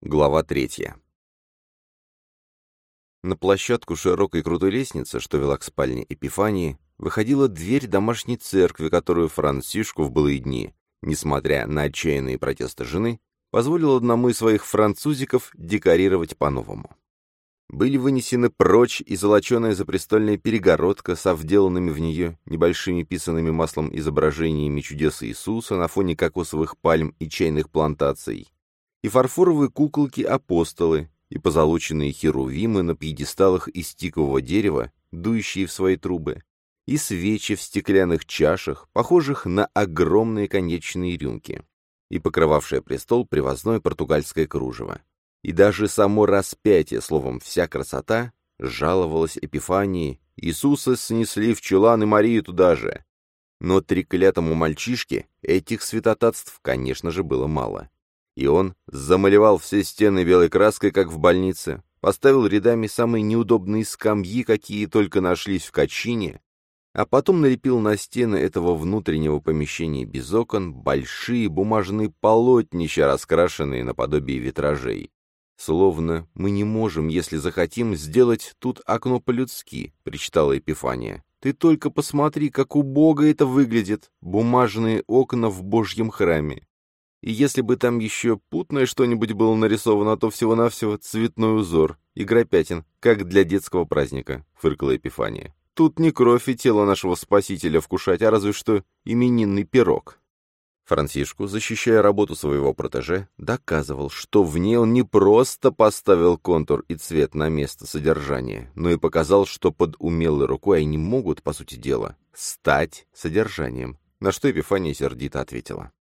Глава третья. На площадку широкой крутой лестницы, что вела к спальне Эпифании, выходила дверь домашней церкви, которую Франсишку в былые дни, несмотря на отчаянные протесты жены, позволил одному из своих французиков декорировать по-новому. Были вынесены прочь и золоченая запрестольная перегородка со вделанными в нее небольшими писанными маслом изображениями чудес Иисуса на фоне кокосовых пальм и чайных плантаций, и фарфоровые куколки-апостолы, и позолоченные херувимы на пьедесталах из тикового дерева, дующие в свои трубы, и свечи в стеклянных чашах, похожих на огромные конечные рюмки, и покрывавшее престол привозное португальское кружево. И даже само распятие, словом, вся красота, жаловалась Эпифании, Иисуса снесли в чулан и Марию туда же. Но треклятому мальчишке этих святотатств, конечно же, было мало и он замалевал все стены белой краской, как в больнице, поставил рядами самые неудобные скамьи, какие только нашлись в Качине, а потом налепил на стены этого внутреннего помещения без окон большие бумажные полотнища, раскрашенные наподобие витражей. «Словно мы не можем, если захотим, сделать тут окно по-людски», — причитала Эпифания. «Ты только посмотри, как убого это выглядит, бумажные окна в Божьем храме. И если бы там еще путное что-нибудь было нарисовано, то всего-навсего цветной узор, игра пятен, как для детского праздника», — фыркала Эпифания. «Тут не кровь и тело нашего спасителя вкушать, а разве что именинный пирог». Франсишку, защищая работу своего протеже, доказывал, что в ней он не просто поставил контур и цвет на место содержания, но и показал, что под умелой рукой они могут, по сути дела, стать содержанием, на что Эпифания сердито ответила.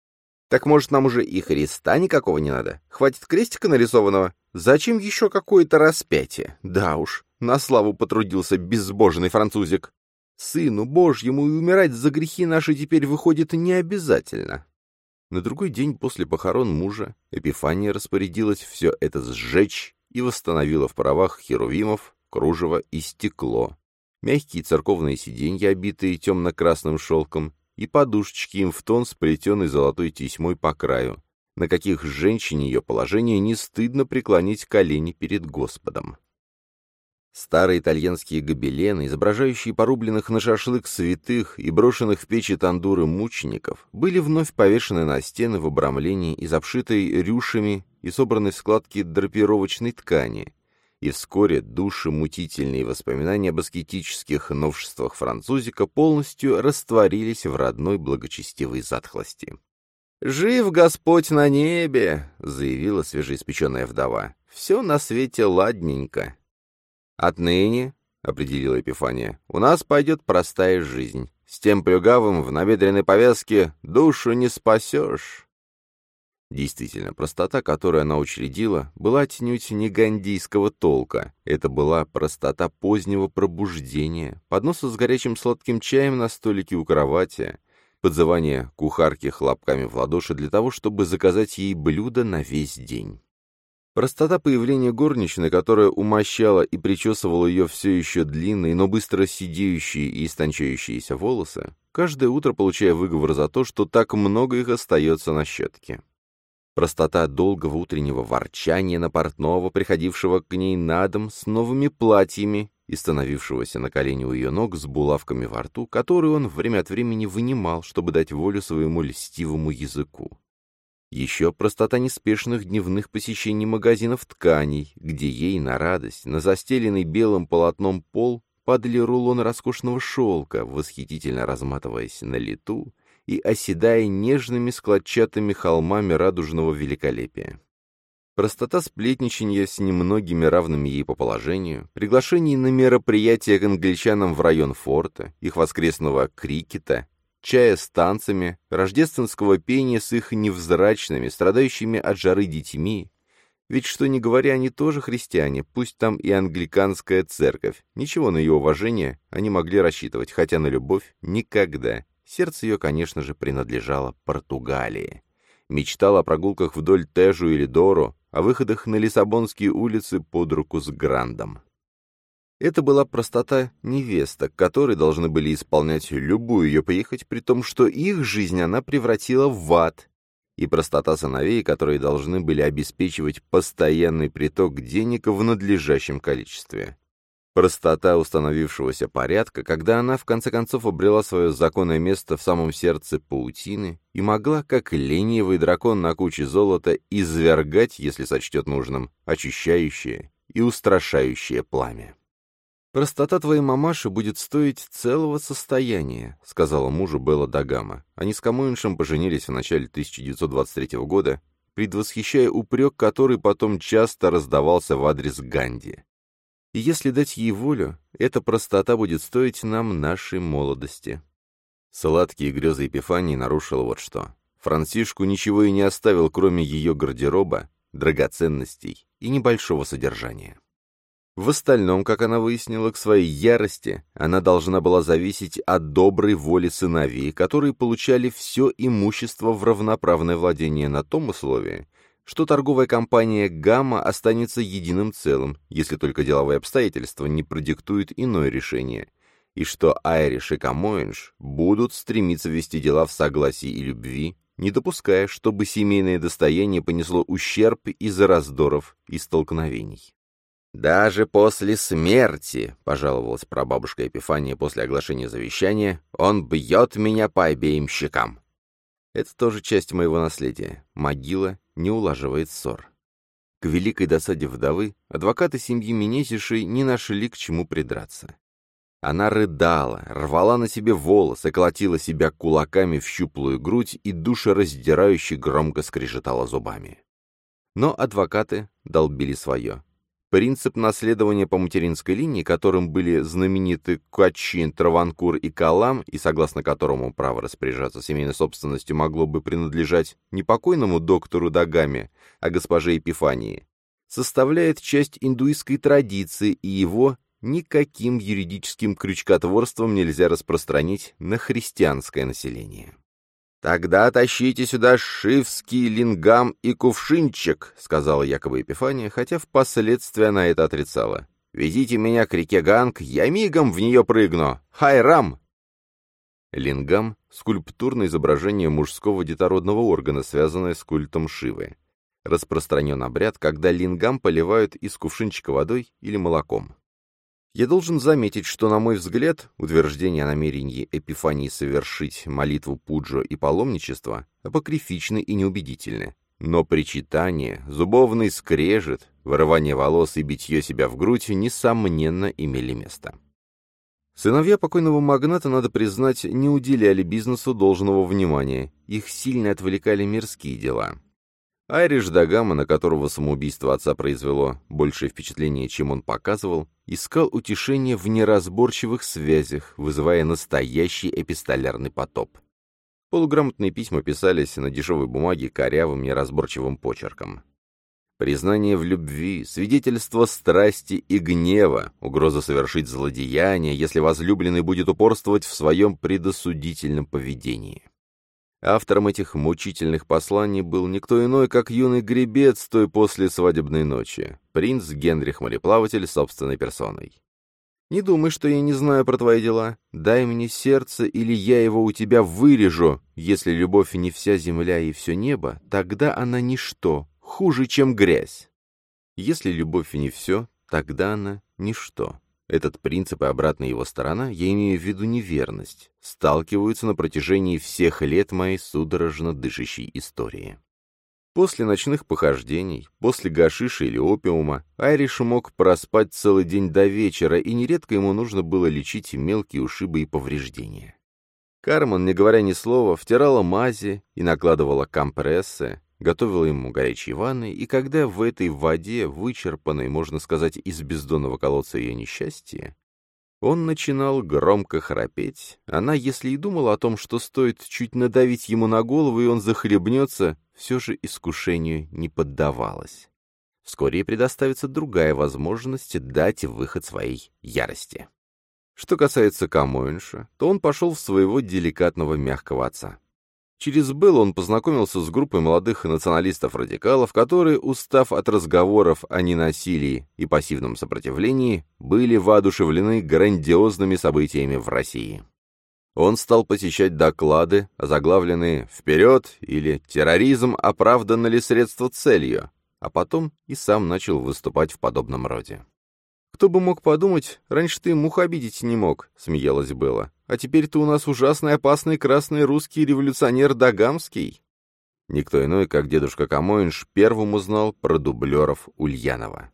Так может, нам уже и Христа никакого не надо? Хватит крестика нарисованного? Зачем еще какое-то распятие? Да уж, на славу потрудился безбожный французик. Сыну Божьему и умирать за грехи наши теперь выходит не обязательно. На другой день после похорон мужа Эпифания распорядилась все это сжечь и восстановила в правах херувимов, кружево и стекло, мягкие церковные сиденья, обитые темно-красным шелком, и подушечки им в тон сплетенной золотой тесьмой по краю, на каких женщине ее положение не стыдно преклонить колени перед Господом. Старые итальянские гобелены, изображающие порубленных на шашлык святых и брошенных в печи тандуры мучеников, были вновь повешены на стены в обрамлении из обшитой рюшами и собранной в складки драпировочной ткани, и вскоре души мутительные воспоминания об аскетических новшествах французика полностью растворились в родной благочестивой затхлости. «Жив Господь на небе!» — заявила свежеиспеченная вдова. «Все на свете ладненько». «Отныне», — определила Эпифания, — «у нас пойдет простая жизнь. С тем плюгавым в набедренной повязке душу не спасешь». Действительно, простота, которую она учредила, была отнюдь не гандийского толка. Это была простота позднего пробуждения, подноса с горячим сладким чаем на столике у кровати, подзывание кухарки хлопками в ладоши для того, чтобы заказать ей блюдо на весь день. Простота появления горничной, которая умощала и причесывала ее все еще длинные, но быстро сидеющие и истончающиеся волосы, каждое утро получая выговор за то, что так много их остается на щетке. Простота долгого утреннего ворчания на портного, приходившего к ней на дом с новыми платьями и становившегося на колени у ее ног с булавками во рту, которые он время от времени вынимал, чтобы дать волю своему льстивому языку. Еще простота неспешных дневных посещений магазинов тканей, где ей на радость, на застеленный белым полотном пол, падали рулоны роскошного шелка, восхитительно разматываясь на лету, и оседая нежными складчатыми холмами радужного великолепия. Простота сплетничанья с немногими равными ей по положению, приглашение на мероприятия к англичанам в район форта, их воскресного крикета, чая с танцами, рождественского пения с их невзрачными, страдающими от жары детьми, ведь что ни говоря, они тоже христиане, пусть там и англиканская церковь. Ничего на ее уважение они могли рассчитывать, хотя на любовь — никогда. Сердце ее, конечно же, принадлежало Португалии. Мечтал о прогулках вдоль Тежу или Дору, о выходах на Лиссабонские улицы под руку с Грандом. Это была простота невеста, которой должны были исполнять любую ее поехать, при том, что их жизнь она превратила в ад. и простота сыновей, которые должны были обеспечивать постоянный приток денег в надлежащем количестве. Простота установившегося порядка, когда она в конце концов обрела свое законное место в самом сердце паутины и могла, как ленивый дракон на куче золота, извергать, если сочтет нужным, очищающее и устрашающее пламя. «Простота твоей мамаши будет стоить целого состояния», — сказала мужу Белла Дагама. Они с Камуиншем поженились в начале 1923 года, предвосхищая упрек, который потом часто раздавался в адрес Ганди. И если дать ей волю, эта простота будет стоить нам нашей молодости. Сладкие грезы Епифании нарушил вот что. Франсишку ничего и не оставил, кроме ее гардероба, драгоценностей и небольшого содержания. В остальном, как она выяснила, к своей ярости она должна была зависеть от доброй воли сыновей, которые получали все имущество в равноправное владение на том условии, что торговая компания «Гамма» останется единым целым, если только деловые обстоятельства не продиктуют иное решение, и что Айриш и Камоинш будут стремиться вести дела в согласии и любви, не допуская, чтобы семейное достояние понесло ущерб из-за раздоров и столкновений. «Даже после смерти», — пожаловалась прабабушка Эпифания после оглашения завещания, — «он бьет меня по обеим щекам». Это тоже часть моего наследия. Могила не улаживает ссор. К великой досаде вдовы адвокаты семьи Менезишей не нашли к чему придраться. Она рыдала, рвала на себе волосы, колотила себя кулаками в щуплую грудь и душераздирающе громко скрежетала зубами. Но адвокаты долбили свое. Принцип наследования по материнской линии, которым были знамениты Куачин, Траванкур и Калам, и согласно которому право распоряжаться семейной собственностью могло бы принадлежать не покойному доктору Дагаме, а госпоже Епифании, составляет часть индуистской традиции, и его никаким юридическим крючкотворством нельзя распространить на христианское население. «Тогда тащите сюда шивский лингам и кувшинчик», — сказала якобы Епифания, хотя впоследствии она это отрицала. «Везите меня к реке Ганг, я мигом в нее прыгну! Хайрам!» Лингам — скульптурное изображение мужского детородного органа, связанное с культом Шивы. Распространен обряд, когда лингам поливают из кувшинчика водой или молоком. Я должен заметить, что, на мой взгляд, утверждение о намерении Эпифании совершить молитву пуджо и паломничество апокрифичны и неубедительны. Но причитание, зубовный скрежет, вырывание волос и битье себя в грудь, несомненно, имели место. Сыновья покойного магната, надо признать, не уделяли бизнесу должного внимания, их сильно отвлекали мирские дела. Айриш Дагама, на которого самоубийство отца произвело большее впечатление, чем он показывал, искал утешение в неразборчивых связях, вызывая настоящий эпистолярный потоп. Полуграмотные письма писались на дешевой бумаге корявым неразборчивым почерком. Признание в любви, свидетельство страсти и гнева, угроза совершить злодеяние, если возлюбленный будет упорствовать в своем предосудительном поведении. Автором этих мучительных посланий был никто иной, как юный гребец той после свадебной ночи, принц Генрих Мореплаватель собственной персоной. «Не думай, что я не знаю про твои дела. Дай мне сердце, или я его у тебя вырежу. Если любовь не вся земля и все небо, тогда она ничто, хуже, чем грязь. Если любовь не все, тогда она ничто. Этот принцип и обратная его сторона, я имею в виду неверность, сталкиваются на протяжении всех лет моей судорожно дышащей истории. После ночных похождений, после гашиша или опиума, Айриш мог проспать целый день до вечера, и нередко ему нужно было лечить мелкие ушибы и повреждения. Карман, не говоря ни слова, втирала мази и накладывала компрессы, готовила ему горячие ванны, и когда в этой воде, вычерпанной, можно сказать, из бездонного колодца ее несчастья, он начинал громко храпеть, она, если и думала о том, что стоит чуть надавить ему на голову, и он захлебнется, все же искушению не поддавалась. Вскоре предоставится другая возможность дать выход своей ярости. Что касается Камоинша, то он пошел в своего деликатного мягкого отца. Через Белл он познакомился с группой молодых националистов-радикалов, которые, устав от разговоров о ненасилии и пассивном сопротивлении, были воодушевлены грандиозными событиями в России. Он стал посещать доклады, озаглавленные «Вперед!» или «Терроризм, оправдано ли средство целью?», а потом и сам начал выступать в подобном роде. «Кто бы мог подумать, раньше ты мух обидеть не мог», — смеялась Белла. «А теперь ты у нас ужасный опасный красный русский революционер Дагамский». Никто иной, как дедушка Камоинш, первым узнал про дублеров Ульянова.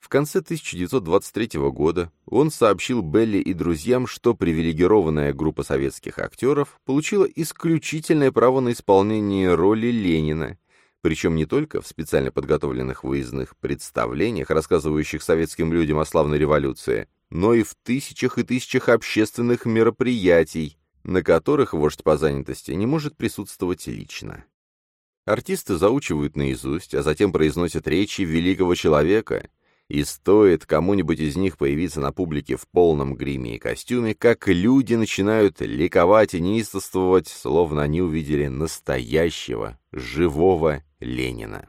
В конце 1923 года он сообщил Белли и друзьям, что привилегированная группа советских актеров получила исключительное право на исполнение роли Ленина, причем не только в специально подготовленных выездных представлениях, рассказывающих советским людям о славной революции, но и в тысячах и тысячах общественных мероприятий, на которых вождь по занятости не может присутствовать лично. Артисты заучивают наизусть, а затем произносят речи великого человека — и стоит кому-нибудь из них появиться на публике в полном гриме и костюме, как люди начинают ликовать и неистовствовать, словно они увидели настоящего, живого Ленина.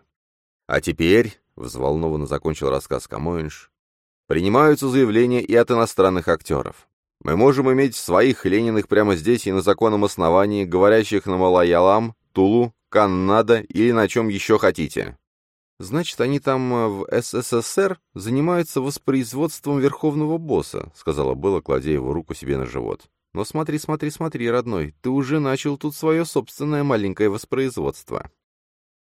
А теперь, — взволнованно закончил рассказ Камоинш, — принимаются заявления и от иностранных актеров. Мы можем иметь своих Лениных прямо здесь и на законном основании, говорящих на Малаялам, Тулу, Каннада или на чем еще хотите. «Значит, они там э, в СССР занимаются воспроизводством верховного босса», — сказала Белла, кладя его руку себе на живот. «Но смотри, смотри, смотри, родной, ты уже начал тут свое собственное маленькое воспроизводство».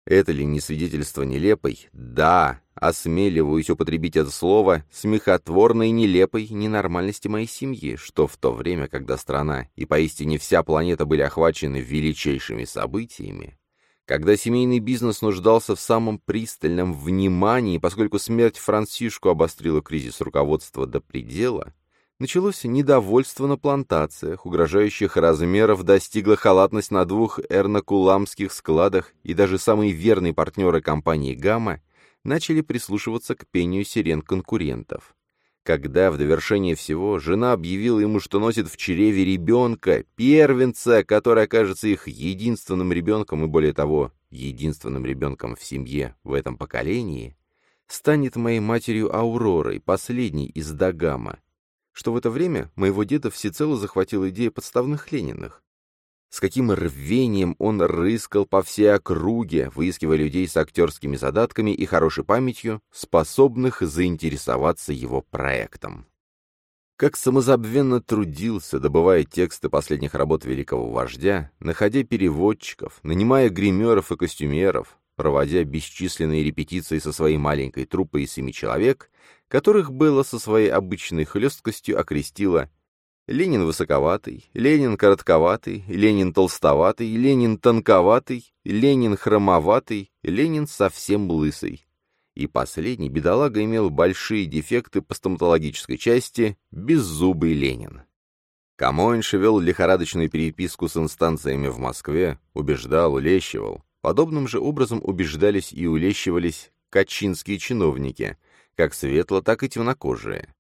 Это ли не свидетельство нелепой? Да, осмеливаюсь употребить это слово, смехотворной, нелепой ненормальности моей семьи, что в то время, когда страна и поистине вся планета были охвачены величайшими событиями, когда семейный бизнес нуждался в самом пристальном внимании, поскольку смерть Франсишку обострила кризис руководства до предела, началось недовольство на плантациях, угрожающих размеров достигла халатность на двух эрнакуламских складах, и даже самые верные партнеры компании «Гамма» начали прислушиваться к пению сирен конкурентов когда, в довершение всего, жена объявила ему, что носит в чреве ребенка, первенца, который окажется их единственным ребенком и, более того, единственным ребенком в семье в этом поколении, станет моей матерью Ауророй, последней из Дагама, что в это время моего деда всецело захватила идея подставных Лениных. С каким рвением он рыскал по всей округе, выискивая людей с актерскими задатками и хорошей памятью, способных заинтересоваться его проектом. Как самозабвенно трудился, добывая тексты последних работ великого вождя, находя переводчиков, нанимая гримеров и костюмеров, проводя бесчисленные репетиции со своей маленькой труппой из семи человек, которых было со своей обычной хлесткостью окрестила Ленин высоковатый, Ленин коротковатый, Ленин толстоватый, Ленин тонковатый, Ленин хромоватый, Ленин совсем лысый. И последний бедолага имел большие дефекты по стоматологической части, беззубый Ленин. Камоинш вел лихорадочную переписку с инстанциями в Москве, убеждал, улещивал. Подобным же образом убеждались и улещивались качинские чиновники, как светло, так и темнокожие.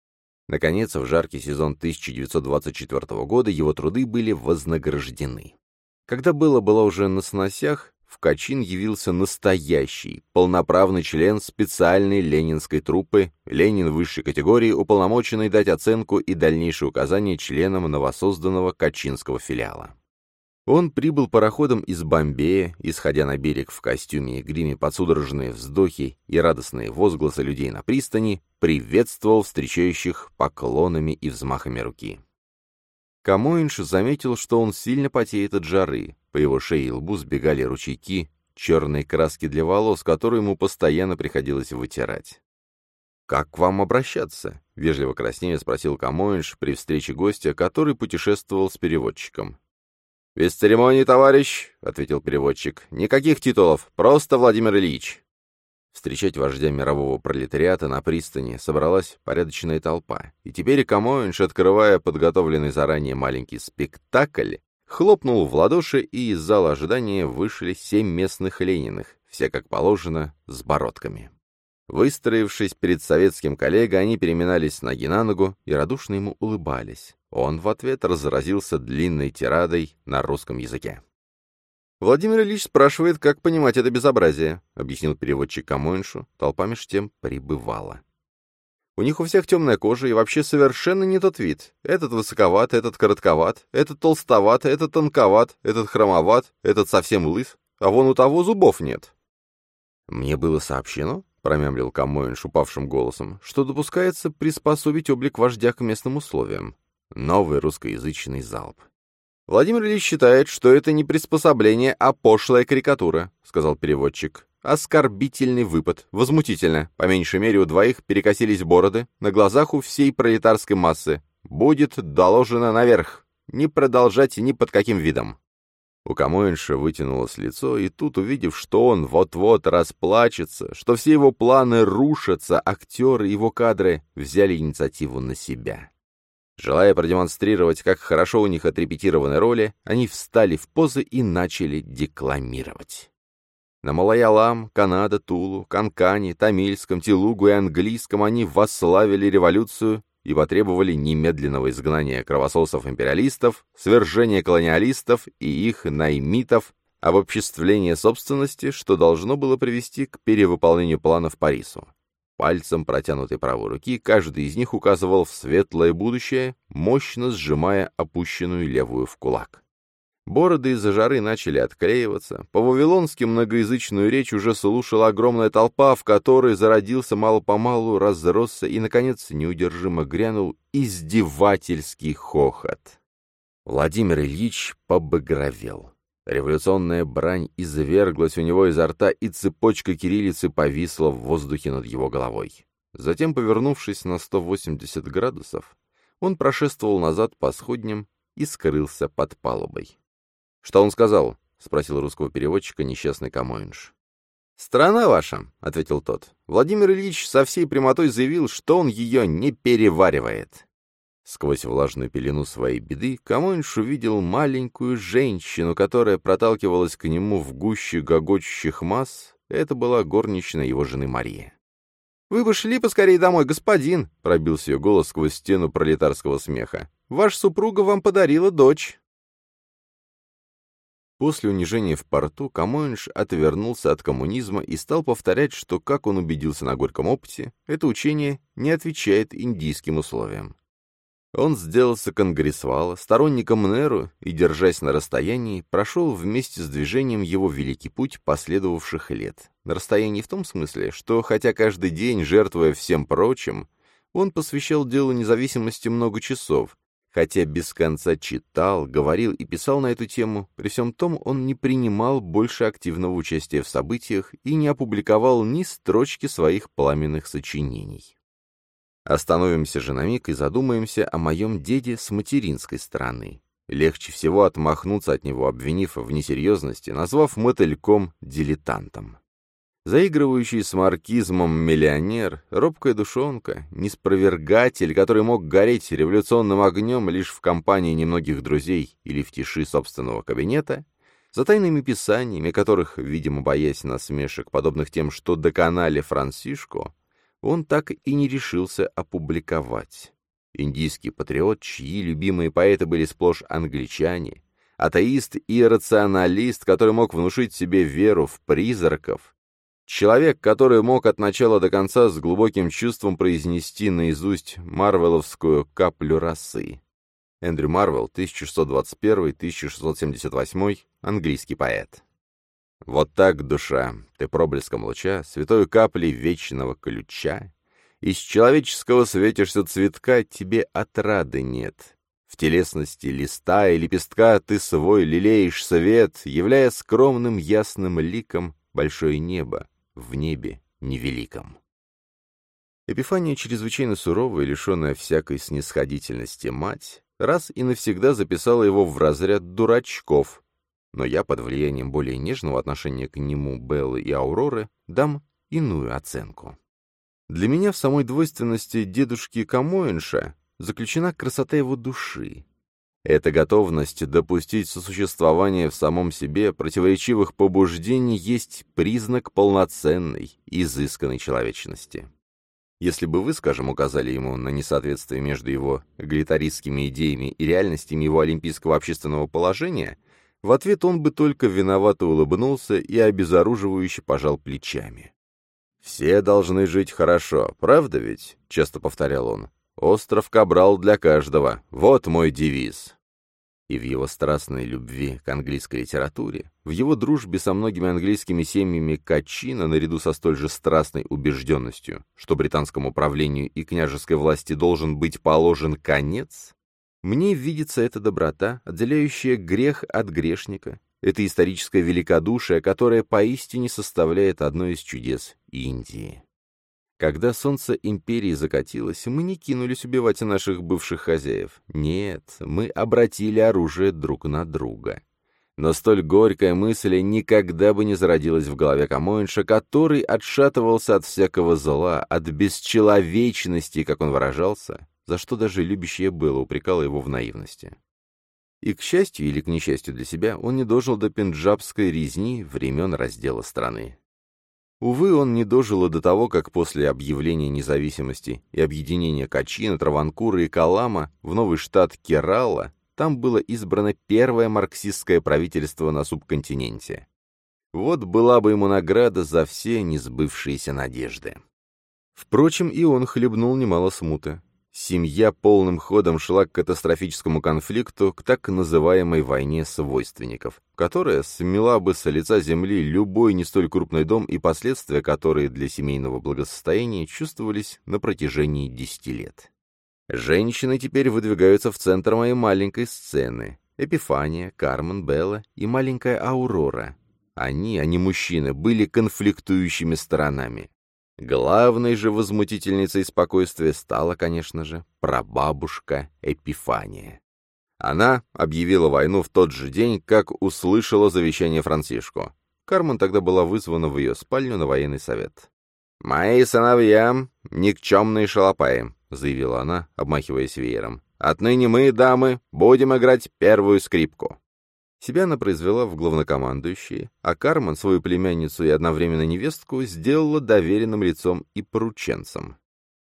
Наконец, в жаркий сезон 1924 года его труды были вознаграждены. Когда было было уже на сносях, в Качин явился настоящий, полноправный член специальной ленинской труппы, Ленин высшей категории, уполномоченный дать оценку и дальнейшие указания членам новосозданного качинского филиала. Он прибыл пароходом из Бомбея, исходя на берег в костюме и гриме под судорожные вздохи и радостные возгласы людей на пристани, приветствовал встречающих поклонами и взмахами руки. Камоинш заметил, что он сильно потеет от жары, по его шее и лбу сбегали ручейки черной краски для волос, которую ему постоянно приходилось вытирать. «Как к вам обращаться?» — вежливо краснея спросил Камоинш при встрече гостя, который путешествовал с переводчиком. «Без церемоний, товарищ», — ответил переводчик. «Никаких титулов, просто Владимир Ильич». Встречать вождя мирового пролетариата на пристани собралась порядочная толпа, и теперь Камоинш, открывая подготовленный заранее маленький спектакль, хлопнул в ладоши, и из зала ожидания вышли семь местных Лениных, все как положено, с бородками. Выстроившись перед советским коллегой, они переминались с ноги на ногу и радушно ему улыбались. Он в ответ разразился длинной тирадой на русском языке. «Владимир Ильич спрашивает, как понимать это безобразие», — объяснил переводчик Камоиншу. Толпа меж тем прибывала. У них у всех темная кожа и вообще совершенно не тот вид. Этот высоковат, этот коротковат, этот толстоват, этот тонковат, этот хромоват, этот совсем лыс, а вон у того зубов нет. Мне было сообщено, — промямлил Камоинш упавшим голосом, — что допускается приспособить облик вождя к местным условиям. Новый русскоязычный залп. «Владимир Ильич считает, что это не приспособление, а пошлая карикатура», — сказал переводчик. Оскорбительный выпад. Возмутительно. По меньшей мере у двоих перекосились бороды, на глазах у всей пролетарской массы. Будет доложено наверх. Не продолжать ни под каким видом. У Камоинша вытянулось лицо, и тут, увидев, что он вот-вот расплачется, что все его планы рушатся, актеры его кадры взяли инициативу на себя. Желая продемонстрировать, как хорошо у них отрепетированы роли, они встали в позы и начали декламировать. На Малаялам, Канада, Тулу, Канкане, Тамильском, Телугу и английском они восславили революцию и потребовали немедленного изгнания кровососов-империалистов, свержения колониалистов и их наймитов, обобществления собственности, что должно было привести к перевыполнению планов Парису. Пальцем протянутой правой руки каждый из них указывал в светлое будущее, мощно сжимая опущенную левую в кулак. Бороды из-за жары начали отклеиваться. По-вавилонски многоязычную речь уже слушала огромная толпа, в которой зародился мало-помалу, разросся и, наконец, неудержимо грянул издевательский хохот. Владимир Ильич побагровел. Революционная брань изверглась у него изо рта, и цепочка кириллицы повисла в воздухе над его головой. Затем, повернувшись на 180 градусов, он прошествовал назад по сходням и скрылся под палубой. «Что он сказал?» — спросил русского переводчика несчастный Камоинш. «Страна ваша», — ответил тот. Владимир Ильич со всей прямотой заявил, что он ее не переваривает. Сквозь влажную пелену своей беды Камоинш увидел маленькую женщину, которая проталкивалась к нему в гуще гогочущих масс. Это была горничная его жены Мария. «Вы бы шли поскорее домой, господин!» — пробился ее голос сквозь стену пролетарского смеха. «Ваша супруга вам подарила дочь!» После унижения в порту Камоинш отвернулся от коммунизма и стал повторять, что, как он убедился на горьком опыте, это учение не отвечает индийским условиям. Он сделался конгрессвала, сторонником Неру и, держась на расстоянии, прошел вместе с движением его великий путь последовавших лет. На расстоянии в том смысле, что, хотя каждый день, жертвуя всем прочим, он посвящал делу независимости много часов, Хотя без конца читал, говорил и писал на эту тему, при всем том он не принимал больше активного участия в событиях и не опубликовал ни строчки своих пламенных сочинений. Остановимся же на миг и задумаемся о моем деде с материнской стороны. Легче всего отмахнуться от него, обвинив в несерьезности, назвав мотыльком дилетантом. Заигрывающий с маркизмом миллионер, робкая душонка, неспровергатель, который мог гореть революционным огнем лишь в компании немногих друзей или в тиши собственного кабинета, за тайными писаниями, которых, видимо, боясь насмешек, подобных тем, что доконали Франсишко, он так и не решился опубликовать. Индийский патриот, чьи любимые поэты были сплошь англичане, атеист и рационалист, который мог внушить себе веру в призраков, Человек, который мог от начала до конца с глубоким чувством произнести наизусть марвеловскую каплю росы. Эндрю Марвел, 1621-1678, английский поэт. Вот так, душа, ты проблеском луча, святой каплей вечного ключа, из человеческого светишься цветка, тебе отрады нет. В телесности листа и лепестка ты свой лелеешь свет, являя скромным ясным ликом большое небо, в небе невеликом. Эпифания чрезвычайно суровая, лишенная всякой снисходительности мать, раз и навсегда записала его в разряд дурачков, но я под влиянием более нежного отношения к нему Беллы и Ауроры дам иную оценку. Для меня в самой двойственности дедушки Камоинша заключена красота его души, эта готовность допустить сосуществование в самом себе противоречивых побуждений есть признак полноценной, изысканной человечности. Если бы вы, скажем, указали ему на несоответствие между его эгалитаристскими идеями и реальностями его олимпийского общественного положения, в ответ он бы только виновато улыбнулся и обезоруживающе пожал плечами. «Все должны жить хорошо, правда ведь?» — часто повторял он. «Остров Кабрал для каждого. Вот мой девиз». И в его страстной любви к английской литературе, в его дружбе со многими английскими семьями Качина, наряду со столь же страстной убежденностью, что британскому правлению и княжеской власти должен быть положен конец, мне видится эта доброта, отделяющая грех от грешника, это историческое великодушие, которое поистине составляет одно из чудес Индии. Когда солнце империи закатилось, мы не кинулись убивать наших бывших хозяев. Нет, мы обратили оружие друг на друга. Но столь горькая мысль никогда бы не зародилась в голове Камоинша, который отшатывался от всякого зла, от бесчеловечности, как он выражался, за что даже любящее было упрекало его в наивности. И, к счастью или к несчастью для себя, он не дожил до пенджабской резни времен раздела страны. Увы, он не дожил и до того, как после объявления независимости и объединения Качина, Траванкура и Калама в новый штат Керала там было избрано первое марксистское правительство на субконтиненте. Вот была бы ему награда за все несбывшиеся надежды. Впрочем, и он хлебнул немало смуты. Семья полным ходом шла к катастрофическому конфликту, к так называемой войне свойственников, которая смела бы с лица земли любой не столь крупный дом и последствия, которые для семейного благосостояния чувствовались на протяжении десяти лет. Женщины теперь выдвигаются в центр моей маленькой сцены. Эпифания, Кармен, Белла и маленькая Аурора. Они, а не мужчины, были конфликтующими сторонами. Главной же возмутительницей спокойствия стала, конечно же, прабабушка Эпифания. Она объявила войну в тот же день, как услышала завещание Францишку. Кармен тогда была вызвана в ее спальню на военный совет. «Мои сыновья — никчемные шалопаи», — заявила она, обмахиваясь веером. «Отныне мы, дамы, будем играть первую скрипку». Себя она произвела в главнокомандующие, а Кармен, свою племянницу и одновременно невестку, сделала доверенным лицом и порученцем.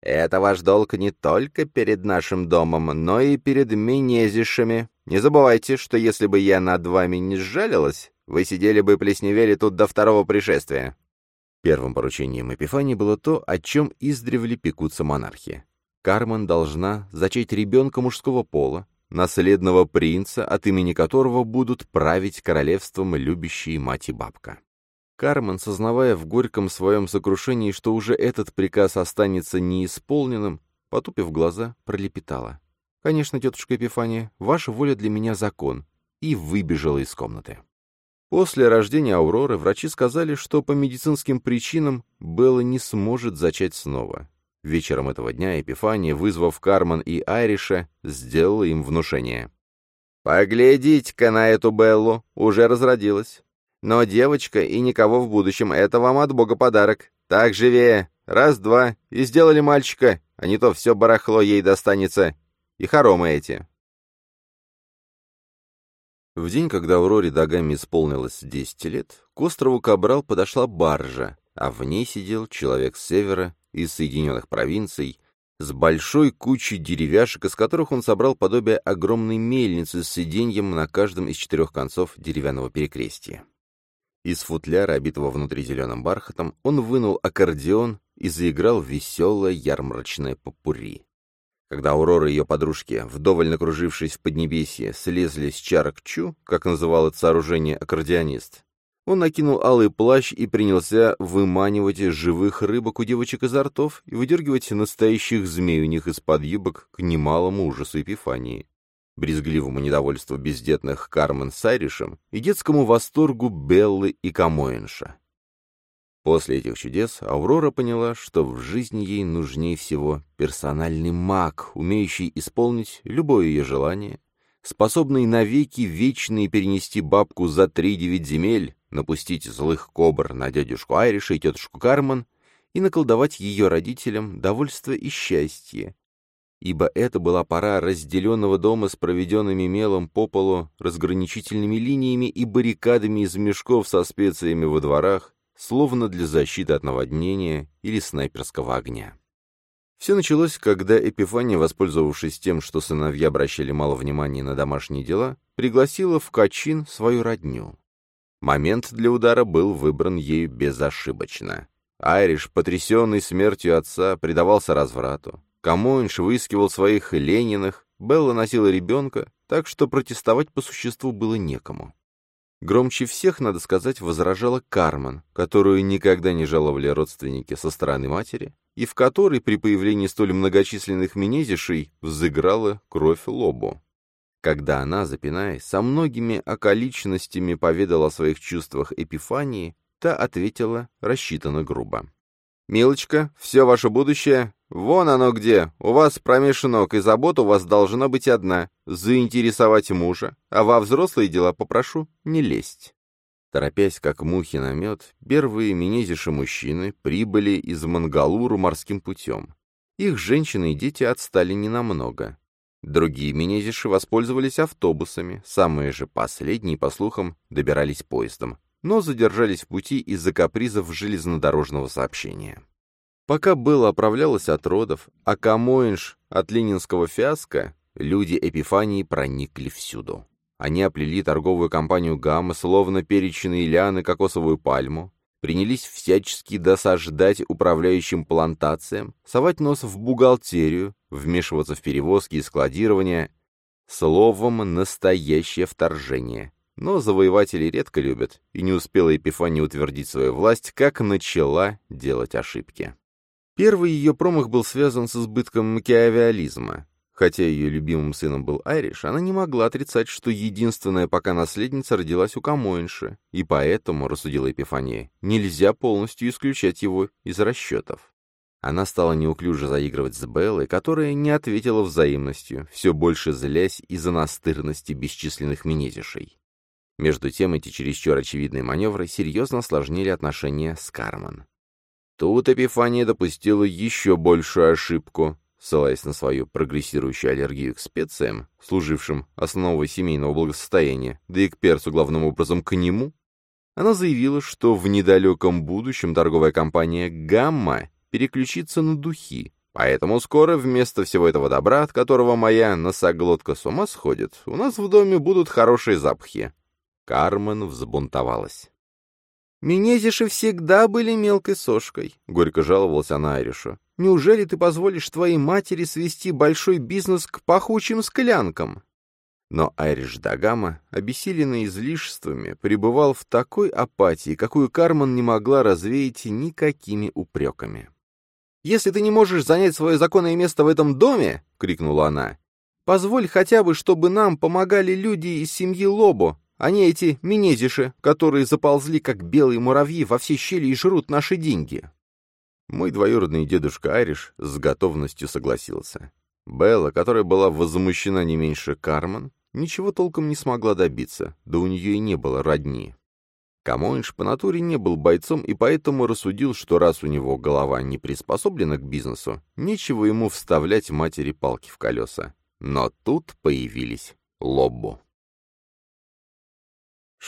«Это ваш долг не только перед нашим домом, но и перед Менезишами. Не забывайте, что если бы я над вами не сжалилась, вы сидели бы и плесневели тут до второго пришествия». Первым поручением Эпифании было то, о чем издревле пекутся монархи. Кармен должна зачать ребенка мужского пола, наследного принца, от имени которого будут править королевством любящие мать и бабка. Кармен, сознавая в горьком своем сокрушении, что уже этот приказ останется неисполненным, потупив глаза, пролепетала. «Конечно, тетушка Эпифания, ваша воля для меня закон», и выбежала из комнаты. После рождения Ауроры врачи сказали, что по медицинским причинам Белла не сможет зачать снова, Вечером этого дня Эпифания, вызвав Карман и Айриша, сделала им внушение. «Поглядите-ка на эту Беллу, уже разродилась. Но девочка и никого в будущем, это вам от Бога подарок. Так живее, раз-два, и сделали мальчика, а не то все барахло ей достанется. И хоромы эти». В день, когда Ауроре Дагами исполнилось 10 лет, к острову Кабрал подошла баржа, а в ней сидел человек с севера из Соединенных провинций, с большой кучей деревяшек, из которых он собрал подобие огромной мельницы с сиденьем на каждом из четырех концов деревянного перекрестия. Из футляра, обитого внутри зеленым бархатом, он вынул аккордеон и заиграл веселое ярмарочное попури. Когда Аурора и ее подружки, вдоволь накружившись в Поднебесье, слезли с чарок чу, как называл это сооружение аккордеонист, он накинул алый плащ и принялся выманивать живых рыбок у девочек изо ртов и выдергивать настоящих змей у них из-под юбок к немалому ужасу Эпифании, брезгливому недовольству бездетных Кармен с Айришем и детскому восторгу Беллы и Камоинша. После этих чудес Аурора поняла, что в жизни ей нужнее всего персональный маг, умеющий исполнить любое ее желание, способный навеки вечные перенести бабку за три девять земель, напустить злых кобр на дядюшку Айриша и тетушку Карман и наколдовать ее родителям довольство и счастье. Ибо это была пора разделенного дома с проведенными мелом по полу разграничительными линиями и баррикадами из мешков со специями во дворах, словно для защиты от наводнения или снайперского огня. Все началось, когда Эпифания, воспользовавшись тем, что сыновья обращали мало внимания на домашние дела, пригласила в Качин свою родню. Момент для удара был выбран ею безошибочно. Айриш, потрясенный смертью отца, предавался разврату. Камоинш выискивал своих Лениных, Белла носила ребенка, так что протестовать по существу было некому. Громче всех, надо сказать, возражала Кармен, которую никогда не жаловали родственники со стороны матери, и в которой при появлении столь многочисленных менезишей взыграла кровь лобу. Когда она, запинаясь, со многими околичностями поведала о своих чувствах Эпифании, та ответила рассчитанно грубо. «Милочка, все ваше будущее, вон оно где, у вас промешанок, и забота у вас должна быть одна — заинтересовать мужа, а во взрослые дела попрошу не лезть». Торопясь, как мухи на мед, первые минезиши мужчины прибыли из Мангалуру морским путем. Их женщины и дети отстали ненамного. Другие минезиши воспользовались автобусами, самые же последние, по слухам, добирались поездом, но задержались в пути из-за капризов железнодорожного сообщения. Пока Белла оправлялась от родов, а Камоинш от ленинского фиаско, люди Эпифании проникли всюду. Они оплели торговую компанию «Гамма», словно перечные лианы кокосовую пальму, принялись всячески досаждать управляющим плантациям, совать нос в бухгалтерию, вмешиваться в перевозки и складирование. Словом, настоящее вторжение. Но завоеватели редко любят, и не успела Епифания утвердить свою власть, как начала делать ошибки. Первый ее промах был связан с избытком макиавиализма. Хотя ее любимым сыном был Айриш, она не могла отрицать, что единственная пока наследница родилась у Камоинши, и поэтому, рассудила Эпифания, нельзя полностью исключать его из расчетов. Она стала неуклюже заигрывать с Беллой, которая не ответила взаимностью, все больше злясь из-за настырности бесчисленных минезишей. Между тем эти чересчур очевидные маневры серьезно осложнили отношения с Кармен. Тут Эпифания допустила еще большую ошибку ссылаясь на свою прогрессирующую аллергию к специям, служившим основой семейного благосостояния, да и к перцу главным образом к нему, она заявила, что в недалеком будущем торговая компания «Гамма» переключится на духи, поэтому скоро вместо всего этого добра, от которого моя носоглотка с ума сходит, у нас в доме будут хорошие запахи. Кармен взбунтовалась. «Менезиши всегда были мелкой сошкой», — горько жаловался она Айришу. Неужели ты позволишь твоей матери свести большой бизнес к пахучим склянкам?» Но Айриш Дагама, обессиленный излишествами, пребывал в такой апатии, какую Карман не могла развеять никакими упреками. «Если ты не можешь занять свое законное место в этом доме!» — крикнула она. «Позволь хотя бы, чтобы нам помогали люди из семьи Лобо, не эти минезиши, которые заползли, как белые муравьи, во все щели и жрут наши деньги». Мой двоюродный дедушка Айриш с готовностью согласился. Белла, которая была возмущена не меньше Карман, ничего толком не смогла добиться, да у нее и не было родни. Камоинш по натуре не был бойцом и поэтому рассудил, что раз у него голова не приспособлена к бизнесу, нечего ему вставлять матери палки в колеса. Но тут появились лоббу.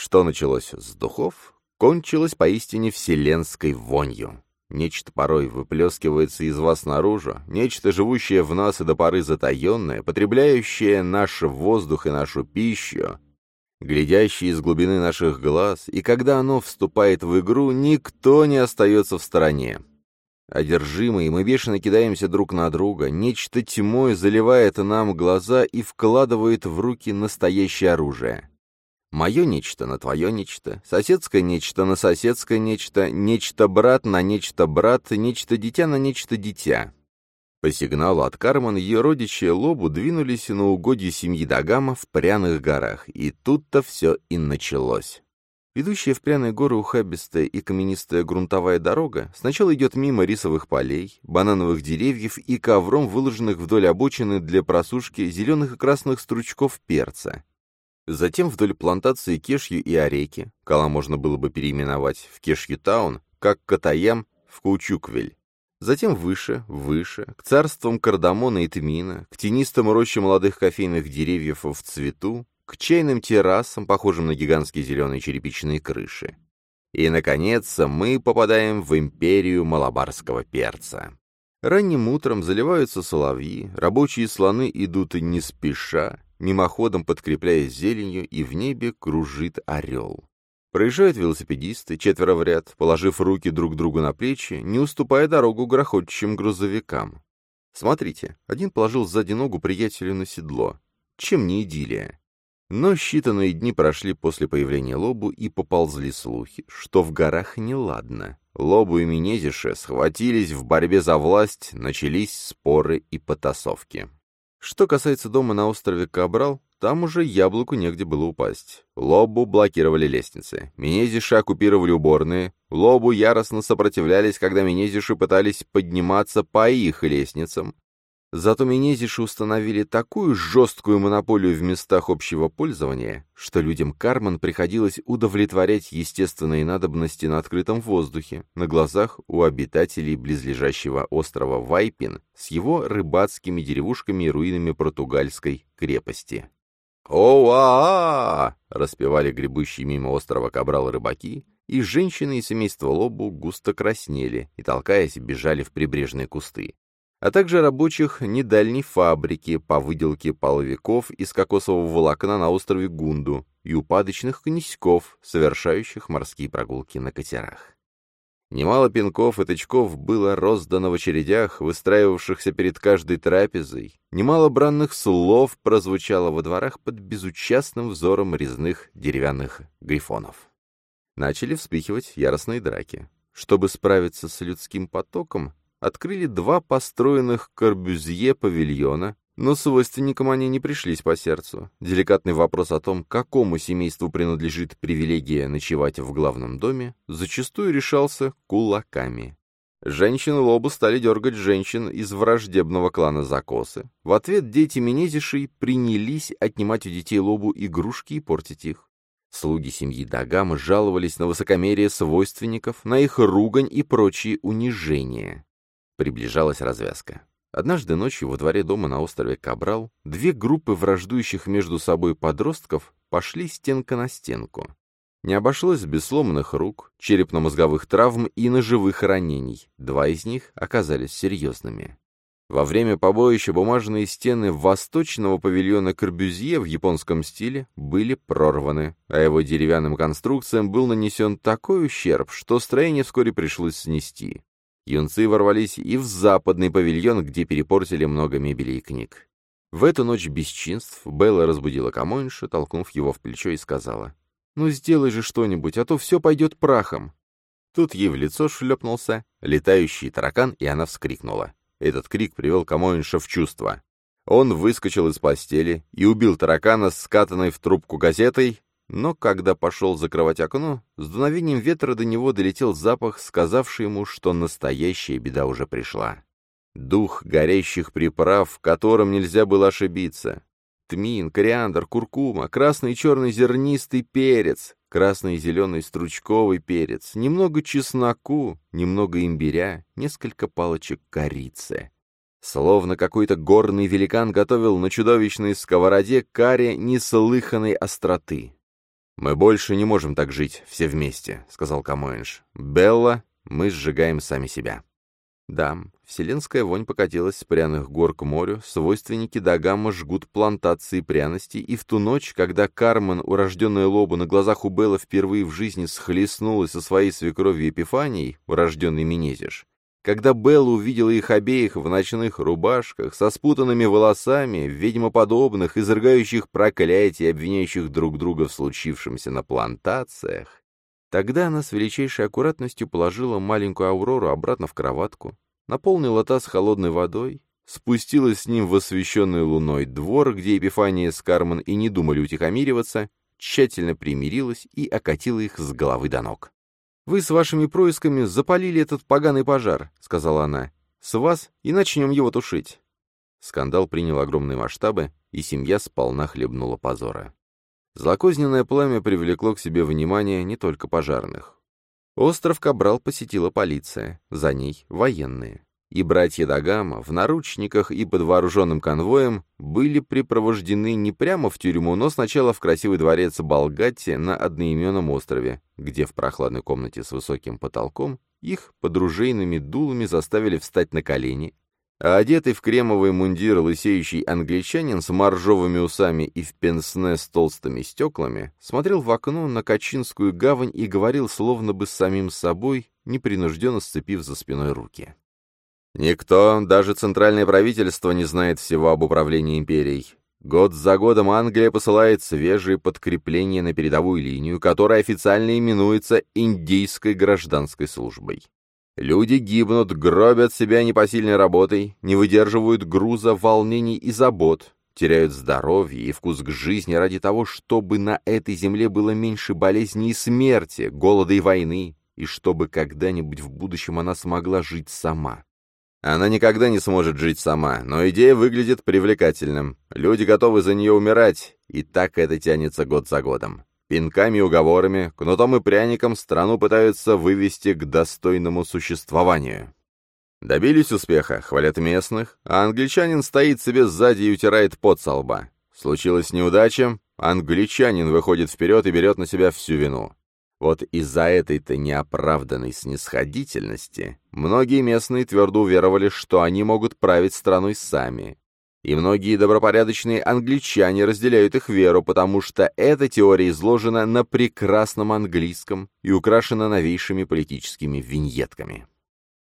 Что началось с духов, кончилось поистине вселенской вонью. Нечто порой выплескивается из вас наружу, нечто, живущее в нас и до поры затаенное, потребляющее наш воздух и нашу пищу, глядящее из глубины наших глаз, и когда оно вступает в игру, никто не остается в стороне. Одержимые, мы бешено кидаемся друг на друга, нечто тьмой заливает нам глаза и вкладывает в руки настоящее оружие. Мое нечто на твое нечто, соседское нечто на соседское нечто, нечто брат на нечто брат, нечто дитя на нечто дитя. По сигналу от Карман ее родичи Лобу двинулись на угодье семьи Дагама в Пряных горах, и тут-то все и началось. Ведущая в пряные горы ухабистая и каменистая грунтовая дорога сначала идет мимо рисовых полей, банановых деревьев и ковром, выложенных вдоль обочины для просушки зеленых и красных стручков перца. Затем вдоль плантации Кешью и Ореки, Кала можно было бы переименовать в Кешью-таун, как Катаям в Каучуквель. Затем выше, выше, к царствам кардамона и тмина, к тенистым рощам молодых кофейных деревьев в цвету, к чайным террасам, похожим на гигантские зеленые черепичные крыши. И, наконец, мы попадаем в империю малабарского перца. Ранним утром заливаются соловьи, рабочие слоны идут не спеша, мимоходом подкрепляясь зеленью, и в небе кружит орел. Проезжают велосипедисты, четверо в ряд, положив руки друг другу на плечи, не уступая дорогу грохочущим грузовикам. Смотрите, один положил сзади ногу приятелю на седло. Чем не идиллия? Но считанные дни прошли после появления Лобу и поползли слухи, что в горах неладно. Лобу и Менезише схватились в борьбе за власть, начались споры и потасовки. Что касается дома на острове Кабрал, там уже яблоку негде было упасть. Лобу блокировали лестницы. Менезиши оккупировали уборные. Лобу яростно сопротивлялись, когда Менезиши пытались подниматься по их лестницам. Зато Менезиши установили такую жесткую монополию в местах общего пользования, что людям Карман приходилось удовлетворять естественные надобности на открытом воздухе, на глазах у обитателей близлежащего острова Вайпин с его рыбацкими деревушками и руинами португальской крепости. «О-а-а!» — распевали гребущие мимо острова Кабрал рыбаки, и женщины из семейства Лобу густо краснели и, толкаясь, бежали в прибрежные кусты а также рабочих недальней фабрики по выделке половиков из кокосового волокна на острове Гунду и упадочных князьков, совершающих морские прогулки на катерах. Немало пинков и тычков было роздано в очередях, выстраивавшихся перед каждой трапезой, немало бранных слов прозвучало во дворах под безучастным взором резных деревянных грифонов. Начали вспыхивать яростные драки. Чтобы справиться с людским потоком, открыли два построенных Корбюзье павильона, но свойственникам они не пришлись по сердцу. Деликатный вопрос о том, какому семейству принадлежит привилегия ночевать в главном доме, зачастую решался кулаками. Женщины Лобу стали дергать женщин из враждебного клана Закосы. В ответ дети Менезишей принялись отнимать у детей Лобу игрушки и портить их. Слуги семьи Дагама жаловались на высокомерие свойственников, на их ругань и прочие унижения. Приближалась развязка. Однажды ночью во дворе дома на острове Кабрал две группы враждующих между собой подростков пошли стенка на стенку. Не обошлось без сломанных рук, черепно-мозговых травм и ножевых ранений. Два из них оказались серьезными. Во время побоища бумажные стены восточного павильона Корбюзье в японском стиле были прорваны, а его деревянным конструкциям был нанесен такой ущерб, что строение вскоре пришлось снести. Юнцы ворвались и в западный павильон, где перепортили много мебели и книг. В эту ночь бесчинств Белла разбудила Камонша, толкнув его в плечо и сказала, «Ну сделай же что-нибудь, а то все пойдет прахом». Тут ей в лицо шлепнулся летающий таракан, и она вскрикнула. Этот крик привел Камоинша в чувство. Он выскочил из постели и убил таракана, скатанной в трубку газетой, но когда пошел закрывать окно, с дуновением ветра до него долетел запах, сказавший ему, что настоящая беда уже пришла. Дух горящих приправ, в котором нельзя было ошибиться. Тмин, кориандр, куркума, красный и черный зернистый перец, красный и зеленый стручковый перец, немного чесноку, немного имбиря, несколько палочек корицы. Словно какой-то горный великан готовил на чудовищной сковороде каре неслыханной остроты. «Мы больше не можем так жить, все вместе», — сказал Камоэнш. «Белла, мы сжигаем сами себя». Да, вселенская вонь покатилась с пряных гор к морю, свойственники Дагамма жгут плантации пряностей, и в ту ночь, когда Кармен, урожденная Лобу, на глазах у Белла впервые в жизни схлестнулась со своей свекровью Эпифанией, урожденной Менезиш, когда Белла увидела их обеих в ночных рубашках, со спутанными волосами, ведьмоподобных, изрыгающих проклятия, обвиняющих друг друга в случившемся на плантациях, тогда она с величайшей аккуратностью положила маленькую Аурору обратно в кроватку, наполнила таз холодной водой, спустилась с ним в освещенный луной двор, где Эпифания с Кармен и не думали утихомириваться, тщательно примирилась и окатила их с головы до ног. «Вы с вашими происками запалили этот поганый пожар», — сказала она. «С вас и начнем его тушить». Скандал принял огромные масштабы, и семья сполна хлебнула позора. Злокозненное пламя привлекло к себе внимание не только пожарных. Остров Кабрал посетила полиция, за ней военные и братья Дагама в наручниках и под вооруженным конвоем были припровождены не прямо в тюрьму, но сначала в красивый дворец Болгатти на одноименном острове, где в прохладной комнате с высоким потолком их подружейными дулами заставили встать на колени, а одетый в кремовый мундир лысеющий англичанин с моржовыми усами и в пенсне с толстыми стеклами смотрел в окно на Качинскую гавань и говорил словно бы с самим собой, непринужденно сцепив за спиной руки. Никто, даже центральное правительство, не знает всего об управлении империей. Год за годом Англия посылает свежие подкрепления на передовую линию, которая официально именуется Индийской гражданской службой. Люди гибнут, гробят себя непосильной работой, не выдерживают груза волнений и забот, теряют здоровье и вкус к жизни ради того, чтобы на этой земле было меньше болезней и смерти, голода и войны, и чтобы когда-нибудь в будущем она смогла жить сама. Она никогда не сможет жить сама, но идея выглядит привлекательным. Люди готовы за нее умирать, и так это тянется год за годом. Пинками и уговорами, кнутом и пряником страну пытаются вывести к достойному существованию. Добились успеха, хвалят местных, а англичанин стоит себе сзади и утирает пот со лба. Случилась неудача, англичанин выходит вперед и берет на себя всю вину. Вот из-за этой-то неоправданной снисходительности многие местные твердо уверовали, что они могут править страной сами, и многие добропорядочные англичане разделяют их веру, потому что эта теория изложена на прекрасном английском и украшена новейшими политическими виньетками.